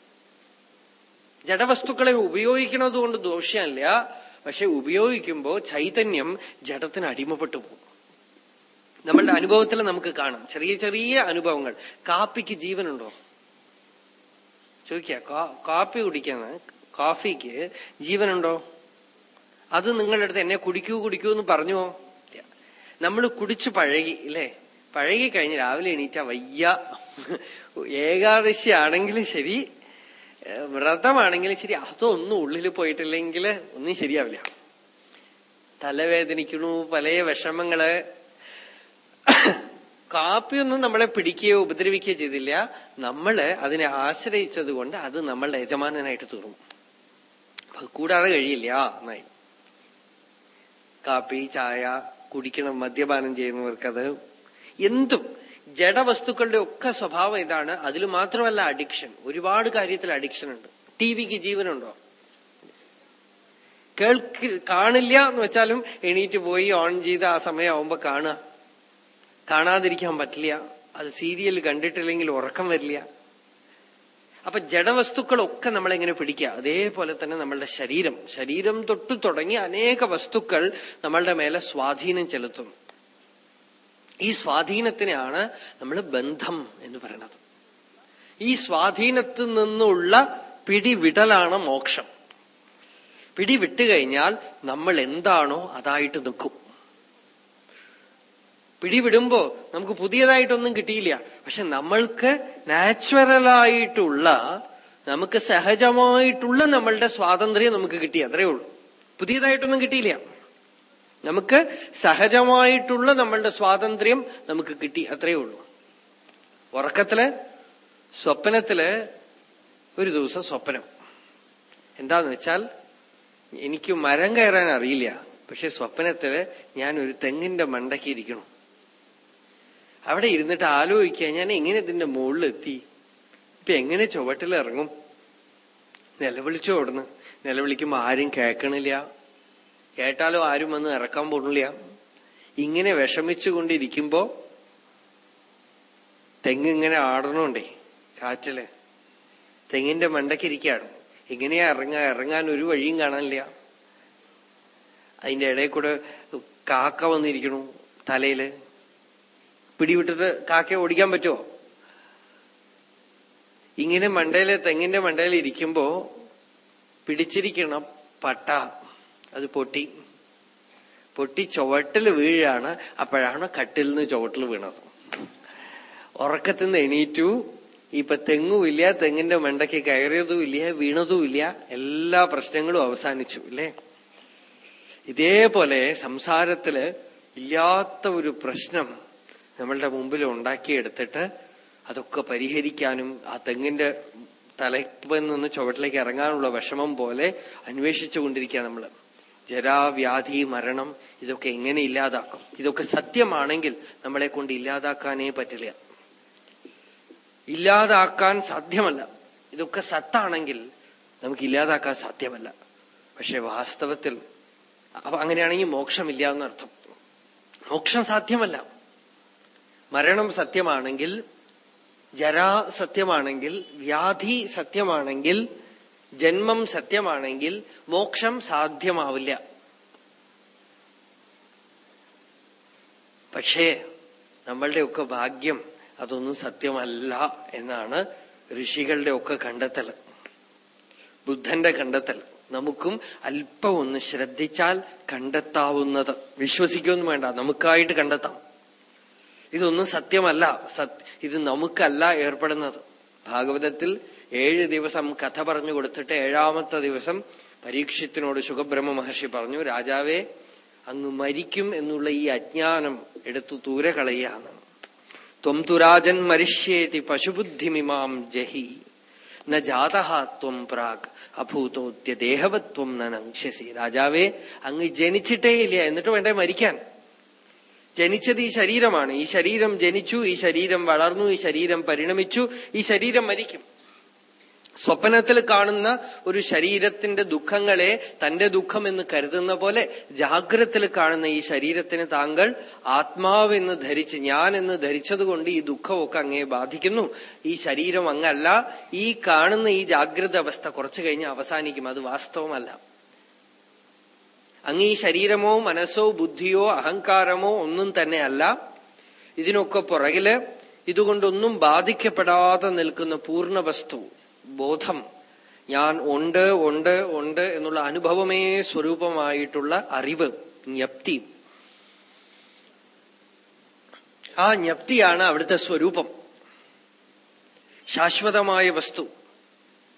ജഡവസ്തുക്കളെ ഉപയോഗിക്കുന്നത് കൊണ്ട് ദോഷമല്ല പക്ഷെ ഉപയോഗിക്കുമ്പോൾ ചൈതന്യം ജഡത്തിന് അടിമപ്പെട്ടു പോകും. നമ്മളുടെ അനുഭവത്തിൽ നമുക്ക് കാണാം. ചെറിയ ചെറിയ അനുഭവങ്ങൾ. കാപ്പിക്ക് ജീവനുണ്ടോ? ചോദിക്കുക. കാപ്പി കുടിക്കുന്ന കാഫിക്ക് ജീവനുണ്ടോ? അത് നിങ്ങളുടെ അടുത്ത് എന്നെ കുടിക്കൂ കുടിക്കൂ എന്ന് പറഞ്ഞുവോ നമ്മൾ കുടിച്ചു പഴകി അല്ലേ പഴകി കഴിഞ്ഞ് രാവിലെ എണീറ്റാ വയ്യ. ഏകാദശി ആണെങ്കിലും ശരി വ്രതമാണെങ്കിലും ശരി അതൊന്നും ഉള്ളിൽ പോയിട്ടില്ലെങ്കിൽ ഒന്നും ശരിയാവില്ല. തലവേദനിക്കണു പല വിഷമങ്ങൾ കാപ്പിയൊന്നും നമ്മളെ പിടിക്കുകയോ ഉപദ്രവിക്കുകയോ ചെയ്തില്ല. നമ്മൾ അതിനെ ആശ്രയിച്ചത് കൊണ്ട് അത് നമ്മളുടെ യജമാനനായിട്ട് തീർന്നു. അത് കൂടാതെ കഴിയില്ല എന്നായി. കാപ്പി ചായ കുടിക്കണം മദ്യപാനം ചെയ്യുന്നവർക്കത് എന്തും ജഡവസ്തുക്കളുടെ ഒക്കെ സ്വഭാവം ഇതാണ്. അതിൽ മാത്രമല്ല അഡിക്ഷൻ. ഒരുപാട് കാര്യത്തിൽ അഡിക്ഷൻ ഉണ്ട്. ടി വിക്ക് ജീവനുണ്ടോ? കേൾക്ക് കാണില്ല എന്ന് വെച്ചാലും എണീറ്റ് പോയി ഓൺ ചെയ്ത് ആ സമയമാവുമ്പോ കാണുക. കാണാതിരിക്കാൻ പറ്റില്ല. അത് സീരിയൽ കണ്ടിട്ടില്ലെങ്കിൽ ഉറക്കം വരില്ല. അപ്പൊ ജഡവസ്തുക്കളൊക്കെ നമ്മളെങ്ങനെ പിടിക്കുക? അതേപോലെ തന്നെ നമ്മളുടെ ശരീരം. ശരീരം തൊട്ട് തുടങ്ങി അനേക വസ്തുക്കൾ നമ്മളുടെ മേലെ സ്വാധീനം ചെലുത്തും. ഈ സ്വാധീനത്തിനെയാണ് നമ്മൾ ബന്ധം എന്ന് പറയുന്നത്. ഈ സ്വാധീനത്തിൽ നിന്നുള്ള പിടിവിടലാണ് മോക്ഷം. പിടി വിട്ടുകഴിഞ്ഞാൽ നമ്മൾ എന്താണോ അതായിട്ട് നിൽക്കും. പിടിവിടുമ്പോ നമുക്ക് പുതിയതായിട്ടൊന്നും കിട്ടിയില്ല. പക്ഷെ നമ്മൾക്ക് നാച്ചുറലായിട്ടുള്ള നമുക്ക് സഹജമായിട്ടുള്ള നമ്മളുടെ സ്വാതന്ത്ര്യം നമുക്ക് കിട്ടി അത്രേ ഉള്ളൂ. പുതിയതായിട്ടൊന്നും കിട്ടിയില്ല. നമുക്ക് സഹജമായിട്ടുള്ള നമ്മളുടെ സ്വാതന്ത്ര്യം നമുക്ക് കിട്ടി അത്രേ ഉള്ളൂ. ഉറക്കത്തിൽ സ്വപ്നത്തിൽ ഒരു ദിവസം സ്വപ്നം. എന്താന്ന് വെച്ചാൽ എനിക്ക് മരം കയറാൻ അറിയില്ല. പക്ഷെ സ്വപ്നത്തിൽ ഞാൻ ഒരു തെങ്ങിന്റെ മണ്ടയ്ക്ക് ഇരിക്കണം. അവിടെ ഇരുന്നിട്ട് ആലോചിക്കുക ഞാൻ എങ്ങനെ ഇതിന്റെ മുകളിലെത്തി? ഇപ്പൊ എങ്ങനെ ചുവട്ടിൽ ഇറങ്ങും നിലവിളിച്ചോടുന്നു നിലവിളിക്കുമ്പോ ആരും കേൾക്കണില്ല. കേട്ടാലോ ആരും വന്ന് ഇറക്കാൻ പോണില്ല ഇങ്ങനെ വിഷമിച്ചുകൊണ്ടിരിക്കുമ്പോ തെങ്ങിങ്ങനെ ആടണോണ്ടേ കാറ്റിൽ. തെങ്ങിന്റെ മണ്ടക്കിരിക്കാണ്. എങ്ങനെയാ ഇറങ്ങ? ഇറങ്ങാൻ ഒരു വഴിയും കാണാനില്ല. അതിന്റെ ഇടയിൽ കൂടെ കാക്ക വന്നിരിക്കണു തലയിൽ. പിടിവിട്ടിട്ട് കാക്കയെ ഓടിക്കാൻ പറ്റുമോ ഇങ്ങനെ മണ്ടയിൽ തെങ്ങിന്റെ മണ്ടയിൽ ഇരിക്കുമ്പോ പിടിച്ചിരിക്കണം പട്ട അത് പൊട്ടി. പൊട്ടി ചുവട്ടിൽ വീഴാണ്. അപ്പോഴാണ് കട്ടിൽ നിന്ന് ചുവട്ടിൽ വീണത്. ഉറക്കത്തിൽ നിന്ന് എണീറ്റു. ഇപ്പൊ തെങ്ങുമില്ല തെങ്ങിന്റെ മണ്ടയ്ക്ക് കയറിയതുമില്ല വീണതുമില്ല. എല്ലാ പ്രശ്നങ്ങളും അവസാനിച്ചു അല്ലേ ഇതേപോലെ സംസാരത്തിൽ ഇല്ലാത്ത ഒരു പ്രശ്നം നമ്മളുടെ മുമ്പിൽ ഉണ്ടാക്കിയെടുത്തിട്ട് അതൊക്കെ പരിഹരിക്കാനും ആ തെങ്ങിന്റെ തലപ്പിൽ നിന്ന് ചുവട്ടിലേക്ക് ഇറങ്ങാനുള്ള വിഷമം പോലെ അന്വേഷിച്ചുകൊണ്ടിരിക്കുക നമ്മൾ. ജരാവ്യാധി മരണം ഇതൊക്കെ എങ്ങനെ ഇല്ലാതാക്കും? ഇതൊക്കെ സത്യമാണെങ്കിൽ നമ്മളെ കൊണ്ട് ഇല്ലാതാക്കാനേ പറ്റില്ല. ഇല്ലാതാക്കാൻ സാധ്യമല്ല. ഇതൊക്കെ സത്താണെങ്കിൽ നമുക്ക് ഇല്ലാതാക്കാൻ സാധ്യമല്ല. പക്ഷെ വാസ്തവത്തിൽ അങ്ങനെയാണെങ്കിൽ മോക്ഷമില്ല എന്നർത്ഥം. മോക്ഷം സാധ്യമല്ല. മരണം സത്യമാണെങ്കിൽ ജരാ സത്യമാണെങ്കിൽ വ്യാധി സത്യമാണെങ്കിൽ ജന്മം സത്യമാണെങ്കിൽ മോക്ഷം സാധ്യമാവില്ല. പക്ഷേ നമ്മളുടെയൊക്കെ ഭാഗ്യം അതൊന്നും സത്യമല്ല എന്നാണ് ഋഷികളുടെ ഒക്കെ കണ്ടെത്തൽ. ബുദ്ധന്റെ കണ്ടെത്തൽ. നമുക്കും അല്പം ഒന്ന് ശ്രദ്ധിച്ചാൽ കണ്ടെത്താവുന്നത്. വിശ്വസിക്കൊന്നും വേണ്ട. നമുക്കായിട്ട് കണ്ടെത്താം. ഇതൊന്നും സത്യമല്ല. സത് ഇത് നമുക്കല്ല ഏർപ്പെടുന്നത്. ഭാഗവതത്തിൽ ഏഴ് ദിവസം കഥ പറഞ്ഞു കൊടുത്തിട്ട് ഏഴാമത്തെ ദിവസം പരീക്ഷത്തിനോട് സുഖബ്രഹ്മ മഹർഷി പറഞ്ഞു രാജാവേ അങ്ങ് മരിക്കും എന്നുള്ള ഈ അജ്ഞാനം എടുത്തു തൂരെ കളയാണ് ത്വം തുരാജൻ മരിഷ്യേതി പശുബുദ്ധിമിമാം ജഹി. ന ജാതഹാത്വം പ്രാഗ് അഭൂതോദ്യ ദേഹവത്വം നനംശസി രാജാവേ അങ്ങ് ജനിച്ചിട്ടേ ഇല്ല. എന്നിട്ട് വേണ്ടേ മരിക്കാൻ? ജനിച്ചത് ഈ ശരീരമാണ്. ഈ ശരീരം ജനിച്ചു ഈ ശരീരം വളർന്നു ഈ ശരീരം പരിണമിച്ചു ഈ ശരീരം മരിക്കും. സ്വപ്നത്തിൽ കാണുന്ന ഒരു ശരീരത്തിന്റെ ദുഃഖങ്ങളെ തന്റെ ദുഃഖം എന്ന് കരുതുന്ന പോലെ ജാഗ്രത്തിൽ കാണുന്ന ഈ ശരീരത്തിന് താങ്കൾ ആത്മാവെന്ന് ധരിച്ച് ഞാൻ എന്ന് ധരിച്ചതുകൊണ്ട് ഈ ദുഃഖമൊക്കെ അങ്ങേ ബാധിക്കുന്നു. ഈ ശരീരം അങ്ങല്ല. ഈ കാണുന്ന ഈ ജാഗ്രത അവസ്ഥ കുറച്ചു കഴിഞ്ഞ് അവസാനിക്കും. അത് വാസ്തവമല്ല. അങ്ങ് ഈ ശരീരമോ മനസ്സോ ബുദ്ധിയോ അഹങ്കാരമോ ഒന്നും തന്നെ അല്ല ഇതിനൊക്കെ പുറകിൽ ഇതുകൊണ്ടൊന്നും ബാധിക്കപ്പെടാതെ നിൽക്കുന്ന പൂർണ വസ്തു ബോധം. ഞാൻ ഉണ്ട് ഉണ്ട് ഉണ്ട് എന്നുള്ള അനുഭവമേ സ്വരൂപമായിട്ടുള്ള അറിവ് ജ്ഞപ്തി. ആ ജ്ഞപ്തിയാണ് അവിടുത്തെ സ്വരൂപം. ശാശ്വതമായ വസ്തു.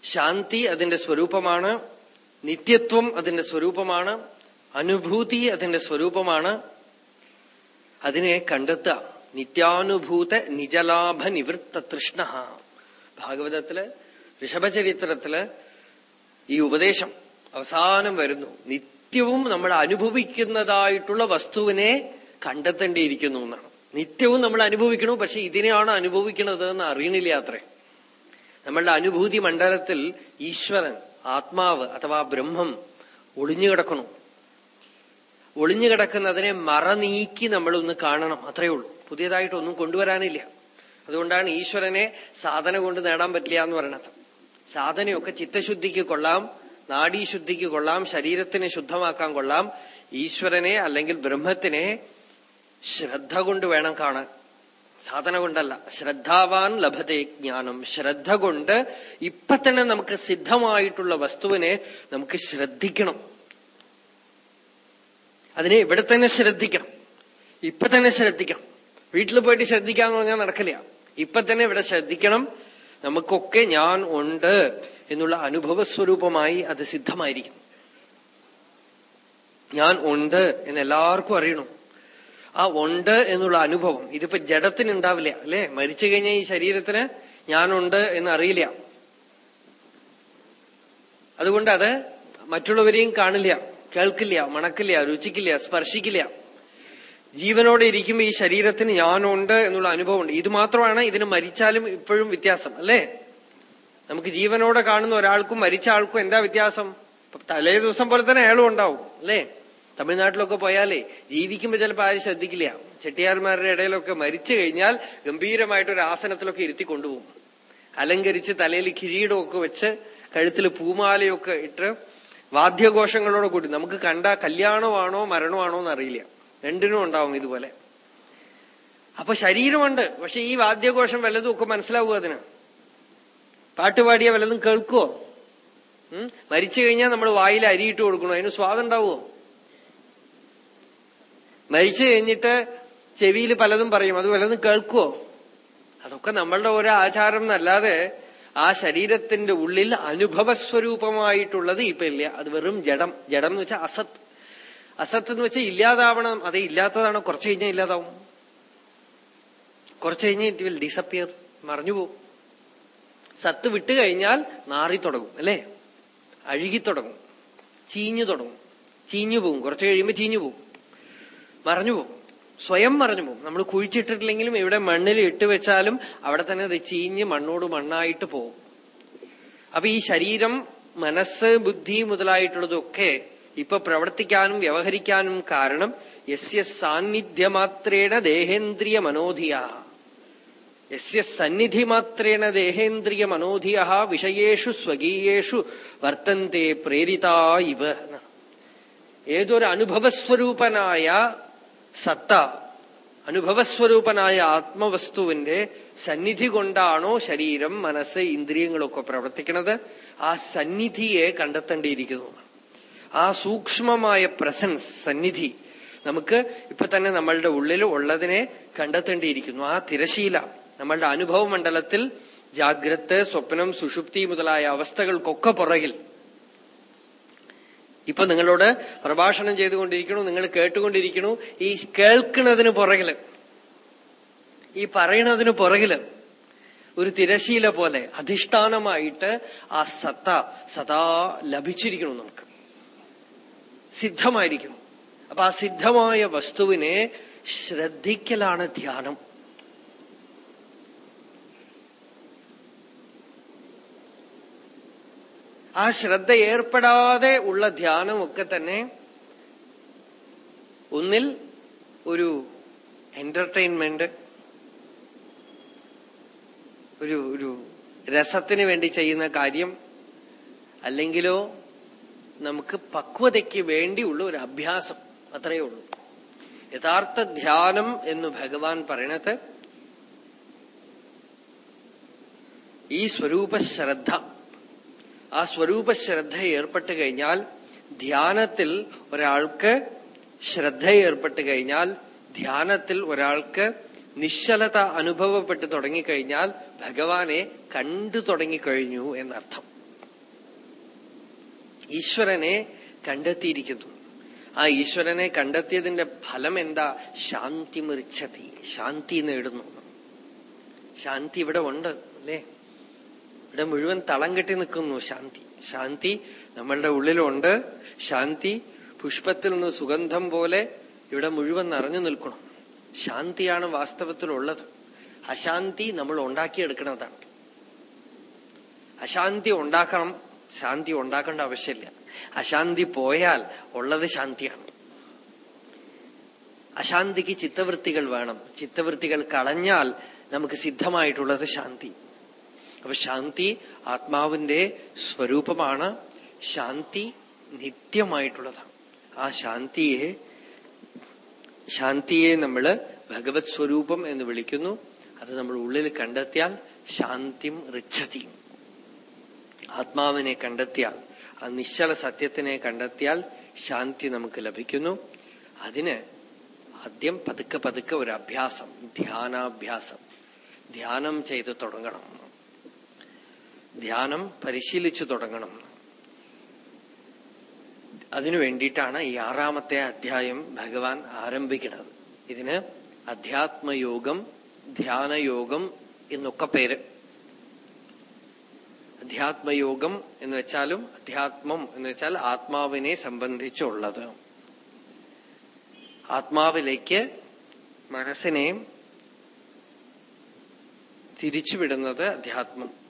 ശാന്തി അതിന്റെ സ്വരൂപമാണ്. നിത്യത്വം അതിന്റെ സ്വരൂപമാണ്. അനുഭൂതി അതിന്റെ സ്വരൂപമാണ്. അതിനെ കണ്ടെത്തുക. നിത്യാനുഭൂത നിജലാഭ നിവൃത്ത തൃഷ്ണ. ഭാഗവതത്തിൽ ഋഷഭചരിത്രത്തിൽ ഈ ഉപദേശം അവസാനം വരുന്നു. നിത്യവും നമ്മൾ അനുഭവിക്കുന്നതായിട്ടുള്ള വസ്തുവിനെ കണ്ടെത്തേണ്ടിയിരിക്കുന്നു എന്നാണ്. നിത്യവും നമ്മൾ അനുഭവിക്കണു പക്ഷെ ഇതിനെയാണ് അനുഭവിക്കുന്നത് എന്ന് അറിയണില്ല അത്രേ. നമ്മളുടെ അനുഭൂതി മണ്ഡലത്തിൽ ഈശ്വരൻ ആത്മാവ് അഥവാ ബ്രഹ്മം ഒളിഞ്ഞുകിടക്കണു ഒളിഞ്ഞുകിടക്കുന്നതിനെ മറ നീക്കി നമ്മളൊന്ന് കാണണം. അത്രയേ ഉള്ളൂ. പുതിയതായിട്ടൊന്നും കൊണ്ടുവരാനില്ല. അതുകൊണ്ടാണ് ഈശ്വരനെ സാധന കൊണ്ട് നേടാൻ പറ്റില്ല എന്ന് പറയണത് സാധനയൊക്കെ ചിത്തശുദ്ധിക്ക് കൊള്ളാം നാഡീശുദ്ധിക്ക് കൊള്ളാം ശരീരത്തിനെ ശുദ്ധമാക്കാൻ കൊള്ളാം. ഈശ്വരനെ അല്ലെങ്കിൽ ബ്രഹ്മത്തിനെ ശ്രദ്ധ കൊണ്ട് വേണം കാണാൻ. സാധന കൊണ്ടല്ല. ശ്രദ്ധാവാൻ ലഭത്തെ ജ്ഞാനം. ശ്രദ്ധ കൊണ്ട് ഇപ്പൊ തന്നെ നമുക്ക് സിദ്ധമായിട്ടുള്ള വസ്തുവിനെ നമുക്ക് ശ്രദ്ധിക്കണം. അതിനെ ഇവിടെ തന്നെ ശ്രദ്ധിക്കണം. ഇപ്പൊ തന്നെ ശ്രദ്ധിക്കണം. വീട്ടിൽ പോയിട്ട് ശ്രദ്ധിക്കാന്ന് പറഞ്ഞാൽ നടക്കില്ല. ഇപ്പൊ തന്നെ ഇവിടെ ശ്രദ്ധിക്കണം. നമുക്കൊക്കെ ഞാൻ ഉണ്ട് എന്നുള്ള അനുഭവ സ്വരൂപമായി അത് സിദ്ധമായിരിക്കും ഞാൻ ഉണ്ട് എന്ന് എല്ലാവർക്കും അറിയണം. ആ ഉണ്ട് എന്നുള്ള അനുഭവം ഇതിപ്പോ ജഡത്തിന് ഉണ്ടാവില്ല അല്ലെ? മരിച്ചു കഴിഞ്ഞാൽ ഈ ശരീരത്തിന് ഞാനുണ്ട് എന്ന് അറിയില്ല. അതുകൊണ്ട് അത് മറ്റുള്ളവരെയും കാണില്ല. കേൾക്കില്ല മണക്കില്ല രുചിക്കില്ല സ്പർശിക്കില്ല. ജീവനോടെ ഇരിക്കുമ്പോ ഈ ശരീരത്തിന് ഞാനുണ്ട് എന്നുള്ള അനുഭവമുണ്ട്. ഇത് മാത്രമാണ് ഇതിന് മരിച്ചാലും ഇപ്പോഴും വ്യത്യാസം അല്ലേ? നമുക്ക് ജീവനോടെ കാണുന്ന ഒരാൾക്കും മരിച്ച ആൾക്കും എന്താ വ്യത്യാസം? തലേ ദിവസം പോലെ തന്നെ അയാളും ഉണ്ടാവും അല്ലേ? തമിഴ്നാട്ടിലൊക്കെ പോയാലേ ജീവിക്കുമ്പോ ചിലപ്പോൾ ആരും ശ്രദ്ധിക്കില്ല. ചെട്ടിയാർമാരുടെ ഇടയിലൊക്കെ മരിച്ചു കഴിഞ്ഞാൽ ഗംഭീരമായിട്ട് ഒരു ആസനത്തിലൊക്കെ ഇരുത്തി കൊണ്ടുപോകും. അലങ്കരിച്ച് തലയിൽ കിരീടമൊക്കെ വെച്ച് കഴുത്തിൽ പൂമാലയൊക്കെ ഇട്ട് വാദ്യഘോഷങ്ങളോട് കൂടി. നമുക്ക് കണ്ട കല്യാണമാണോ മരണമാണോ എന്ന് അറിയില്ല രണ്ടിനും ഉണ്ടാവും ഇതുപോലെ. അപ്പൊ ശരീരമുണ്ട്. പക്ഷെ ഈ വാദ്യഘോഷം വല്ലതും ഒക്കെ മനസ്സിലാവുക അതിന്. പാട്ടുപാടിയ വല്ലതും കേൾക്കുവോ? മരിച്ചു കഴിഞ്ഞാൽ നമ്മൾ വായിൽ അരിയിട്ട് കൊടുക്കണോ? അതിന് സ്വാദുണ്ടാവുമോ മരിച്ചു കഴിഞ്ഞിട്ട് ചെവിയിൽ പലതും പറയും. അത് വല്ലതും കേൾക്കുവോ? അതൊക്കെ നമ്മളുടെ ഓരോ ആചാരം എന്നല്ലാതെ ആ ശരീരത്തിന്റെ ഉള്ളിൽ അനുഭവസ്വരൂപമായിട്ടുള്ളത് ഇപ്പൊ ഇല്ല. അത് വെറും ജഡം. ജഡം എന്ന് വെച്ചാൽ അസത്ത് അസത്ത് എന്ന് വെച്ചാൽ ഇല്ലാതാവണം. അതേ ഇല്ലാത്തതാണ്. കുറച്ചു കഴിഞ്ഞാൽ ഇല്ലാതാവും. കുറച്ചു കഴിഞ്ഞാൽ ഇറ്റ് വിൽ ഡിസപ്പിയർ മറിഞ്ഞുപോകും സത്ത് വിട്ടു കഴിഞ്ഞാൽ നാറി തുടങ്ങും അല്ലേ? അഴുകി തുടങ്ങും. ചീഞ്ഞു തുടങ്ങും. ചീഞ്ഞു പോകും കുറച്ചു കഴിയുമ്പോൾ ചീഞ്ഞു പോകും മറഞ്ഞു പോകും സ്വയം മറഞ്ഞു പോകും. നമ്മൾ കുഴിച്ചിട്ടിട്ടില്ലെങ്കിലും ഇവിടെ മണ്ണിൽ ഇട്ട് വെച്ചാലും അവിടെ തന്നെ അത് ചീഞ്ഞ് മണ്ണോട് മണ്ണായിട്ട് പോകും. അപ്പൊ ഈ ശരീരം മനസ്സ് ബുദ്ധി മുതലായിട്ടുള്ളതൊക്കെ ഇപ്പൊ പ്രവർത്തിക്കാനും വ്യവഹരിക്കാനും കാരണം യസ്യ സാന്നിധ്യമാത്രേണ ദേഹേന്ദ്രിയ മനോധിയ. യസ്യ സന്നിധി മാത്രേണ ദേഹേന്ദ്രിയ മനോധിയ വിഷയേഷു സ്വകീയേഷു വർത്തന്തെ പ്രേരിത ഇവ. ഏതൊരു അനുഭവസ്വരൂപനായ സത്ത അനുഭവസ്വരൂപനായ ആത്മവസ്തുവിന്റെ സന്നിധി കൊണ്ടാണോ ശരീരം മനസ്സ് ഇന്ദ്രിയങ്ങളൊക്കെ പ്രവർത്തിക്കുന്നത് ആ സന്നിധിയെ കണ്ടെത്തേണ്ടിയിരിക്കുന്നു. ആ സൂക്ഷ്മമായ പ്രസൻസ് സന്നിധി നമുക്ക് ഇപ്പൊ തന്നെ നമ്മളുടെ ഉള്ളിൽ ഉള്ളതിനെ കണ്ടെത്തേണ്ടിയിരിക്കുന്നു. ആ തിരശീല നമ്മളുടെ അനുഭവ മണ്ഡലത്തിൽ ജാഗ്രത് സ്വപ്നം സുഷുപ്തി മുതലായ അവസ്ഥകൾക്കൊക്കെ പുറകിൽ ഇപ്പൊ നിങ്ങളോട് പ്രഭാഷണം ചെയ്തുകൊണ്ടിരിക്കണു നിങ്ങൾ കേട്ടുകൊണ്ടിരിക്കണു ഈ കേൾക്കുന്നതിന് പുറകിൽ ഈ പറയുന്നതിന് പുറകിൽ ഒരു തിരശീല പോലെ അധിഷ്ഠാനമായിട്ട് ആ സത്ത സദാ ലഭിച്ചിരിക്കണം നമുക്ക്. സിദ്ധമായിരിക്കണം അപ്പൊ ആ സിദ്ധമായ വസ്തുവിനെ ശ്രദ്ധിക്കലാണ് ധ്യാനം. ആ ശ്രദ്ധ ഏർപ്പെടാതെ ഉള്ള ധ്യാനമൊക്കെ തന്നെ ഒന്നിൽ ഒരു എന്റർടൈൻമെന്റ് ഒരു ഒരു രസത്തിന് വേണ്ടി ചെയ്യുന്ന കാര്യം അല്ലെങ്കിലോ നമുക്ക് പക്വതയ്ക്ക് വേണ്ടിയുള്ള ഒരു അഭ്യാസം അത്രയേ ഉള്ളൂ. യഥാർത്ഥ ധ്യാനം എന്ന് ഭഗവാൻ പറയണത് ഈ സ്വരൂപ ശ്രദ്ധ ആ സ്വരൂപ ശ്രദ്ധ ഏർപ്പെട്ട് കഴിഞ്ഞാൽ ധ്യാനത്തിൽ ഒരാൾക്ക് ശ്രദ്ധ ഏർപ്പെട്ട് കഴിഞ്ഞാൽ ധ്യാനത്തിൽ ഒരാൾക്ക് നിശ്ചലത അനുഭവപ്പെട്ട് തുടങ്ങിക്കഴിഞ്ഞാൽ ഭഗവാനെ കണ്ടു തുടങ്ങിക്കഴിഞ്ഞു എന്നർത്ഥം. ഈശ്വരനെ കണ്ടെത്തിയിരിക്കുന്നു. ആ ഈശ്വരനെ കണ്ടെത്തിയതിന്റെ ഫലം എന്താ? ശാന്തി മൃച്ഛതി ശാന്തി നേടുന്നു. ശാന്തി ഇവിടെ ഉണ്ട് അല്ലേ? ഇവിടെ മുഴുവൻ തളം കെട്ടി നിൽക്കുന്നു. ശാന്തി. ശാന്തി നമ്മളുടെ ഉള്ളിലുണ്ട്. ശാന്തി പുഷ്പത്തിൽ നിന്ന് സുഗന്ധം പോലെ ഇവിടെ മുഴുവൻ നിറഞ്ഞു നിൽക്കണം. ശാന്തിയാണ് വാസ്തവത്തിലുള്ളത്. അശാന്തി നമ്മൾ ഉണ്ടാക്കിയെടുക്കുന്നതാണ് അശാന്തി ഉണ്ടാക്കണം ശാന്തി ഉണ്ടാക്കേണ്ട ആവശ്യമില്ല. അശാന്തി പോയാൽ ഉള്ളത് ശാന്തിയാണ്. അശാന്തിക്ക് ചിത്തവൃത്തികൾ വേണം. ചിത്തവൃത്തികൾ കളഞ്ഞാൽ നമുക്ക് സിദ്ധമായിട്ടുള്ളത് ശാന്തി. അപ്പൊ ശാന്തി ആത്മാവിന്റെ സ്വരൂപമാണ്. ശാന്തി നിത്യമായിട്ടുള്ളതാണ്. ആ ശാന്തിയെ ശാന്തിയെ നമ്മൾ ഭഗവത് സ്വരൂപം എന്ന് വിളിക്കുന്നു. അത് നമ്മൾ ഉള്ളിൽ കണ്ടെത്തിയാൽ ശാന്തിം റിച്ഛതി ആത്മാവിനെ കണ്ടെത്തിയാൽ ആ നിശ്ചല സത്യത്തിനെ കണ്ടെത്തിയാൽ ശാന്തി നമുക്ക് ലഭിക്കുന്നു. അതിന് ആദ്യം പതുക്കെ പതുക്കെ ഒരു അഭ്യാസം ധ്യാനാഭ്യാസം. ധ്യാനം ചെയ്ത് തുടങ്ങണം. ധ്യാനം പരിശീലിച്ചു തുടങ്ങണം. അതിനു വേണ്ടിയിട്ടാണ് ഈ ആറാമത്തെ അധ്യായം ഭഗവാൻ ആരംഭിക്കുന്നത്. ഇതിന് അധ്യാത്മയോഗം ധ്യാനയോഗം എന്നൊക്കെ പേര്. അധ്യാത്മയോഗം എന്ന് വെച്ചാലും അധ്യാത്മം എന്ന് വെച്ചാൽ ആത്മാവിനെ സംബന്ധിച്ചുള്ളത്. ആത്മാവിലേക്ക് മനസ്സിനെ തിരിച്ചുവിടുന്നത് അധ്യാത്മം.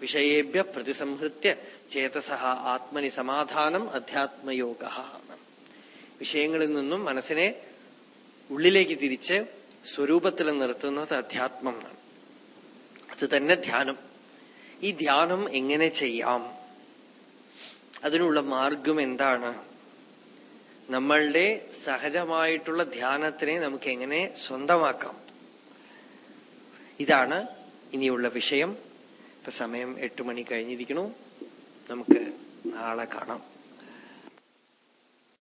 വിഷയേഭ്യ പ്രതിസംഹൃത്യ ചേതസഹ ആത്മനി സമാധാനം അധ്യാത്മയോഗ. വിഷയങ്ങളിൽ നിന്നും മനസ്സിനെ ഉള്ളിലേക്ക് തിരിച്ച് സ്വരൂപത്തിൽ നിർത്തുന്നത് അധ്യാത്മം. അത് തന്നെ ധ്യാനം. ഈ ധ്യാനം എങ്ങനെ ചെയ്യാം? അതിനുള്ള മാർഗം എന്താണ്? നമ്മളുടെ സഹജമായിട്ടുള്ള ധ്യാനത്തിനെ നമുക്ക് എങ്ങനെ സ്വന്തമാക്കാം? ഇതാണ് ഇനിയുള്ള വിഷയം. ഇപ്പൊ സമയം എട്ടു മണി കഴിഞ്ഞിരിക്കണു നമുക്ക് നാളെ കാണാം.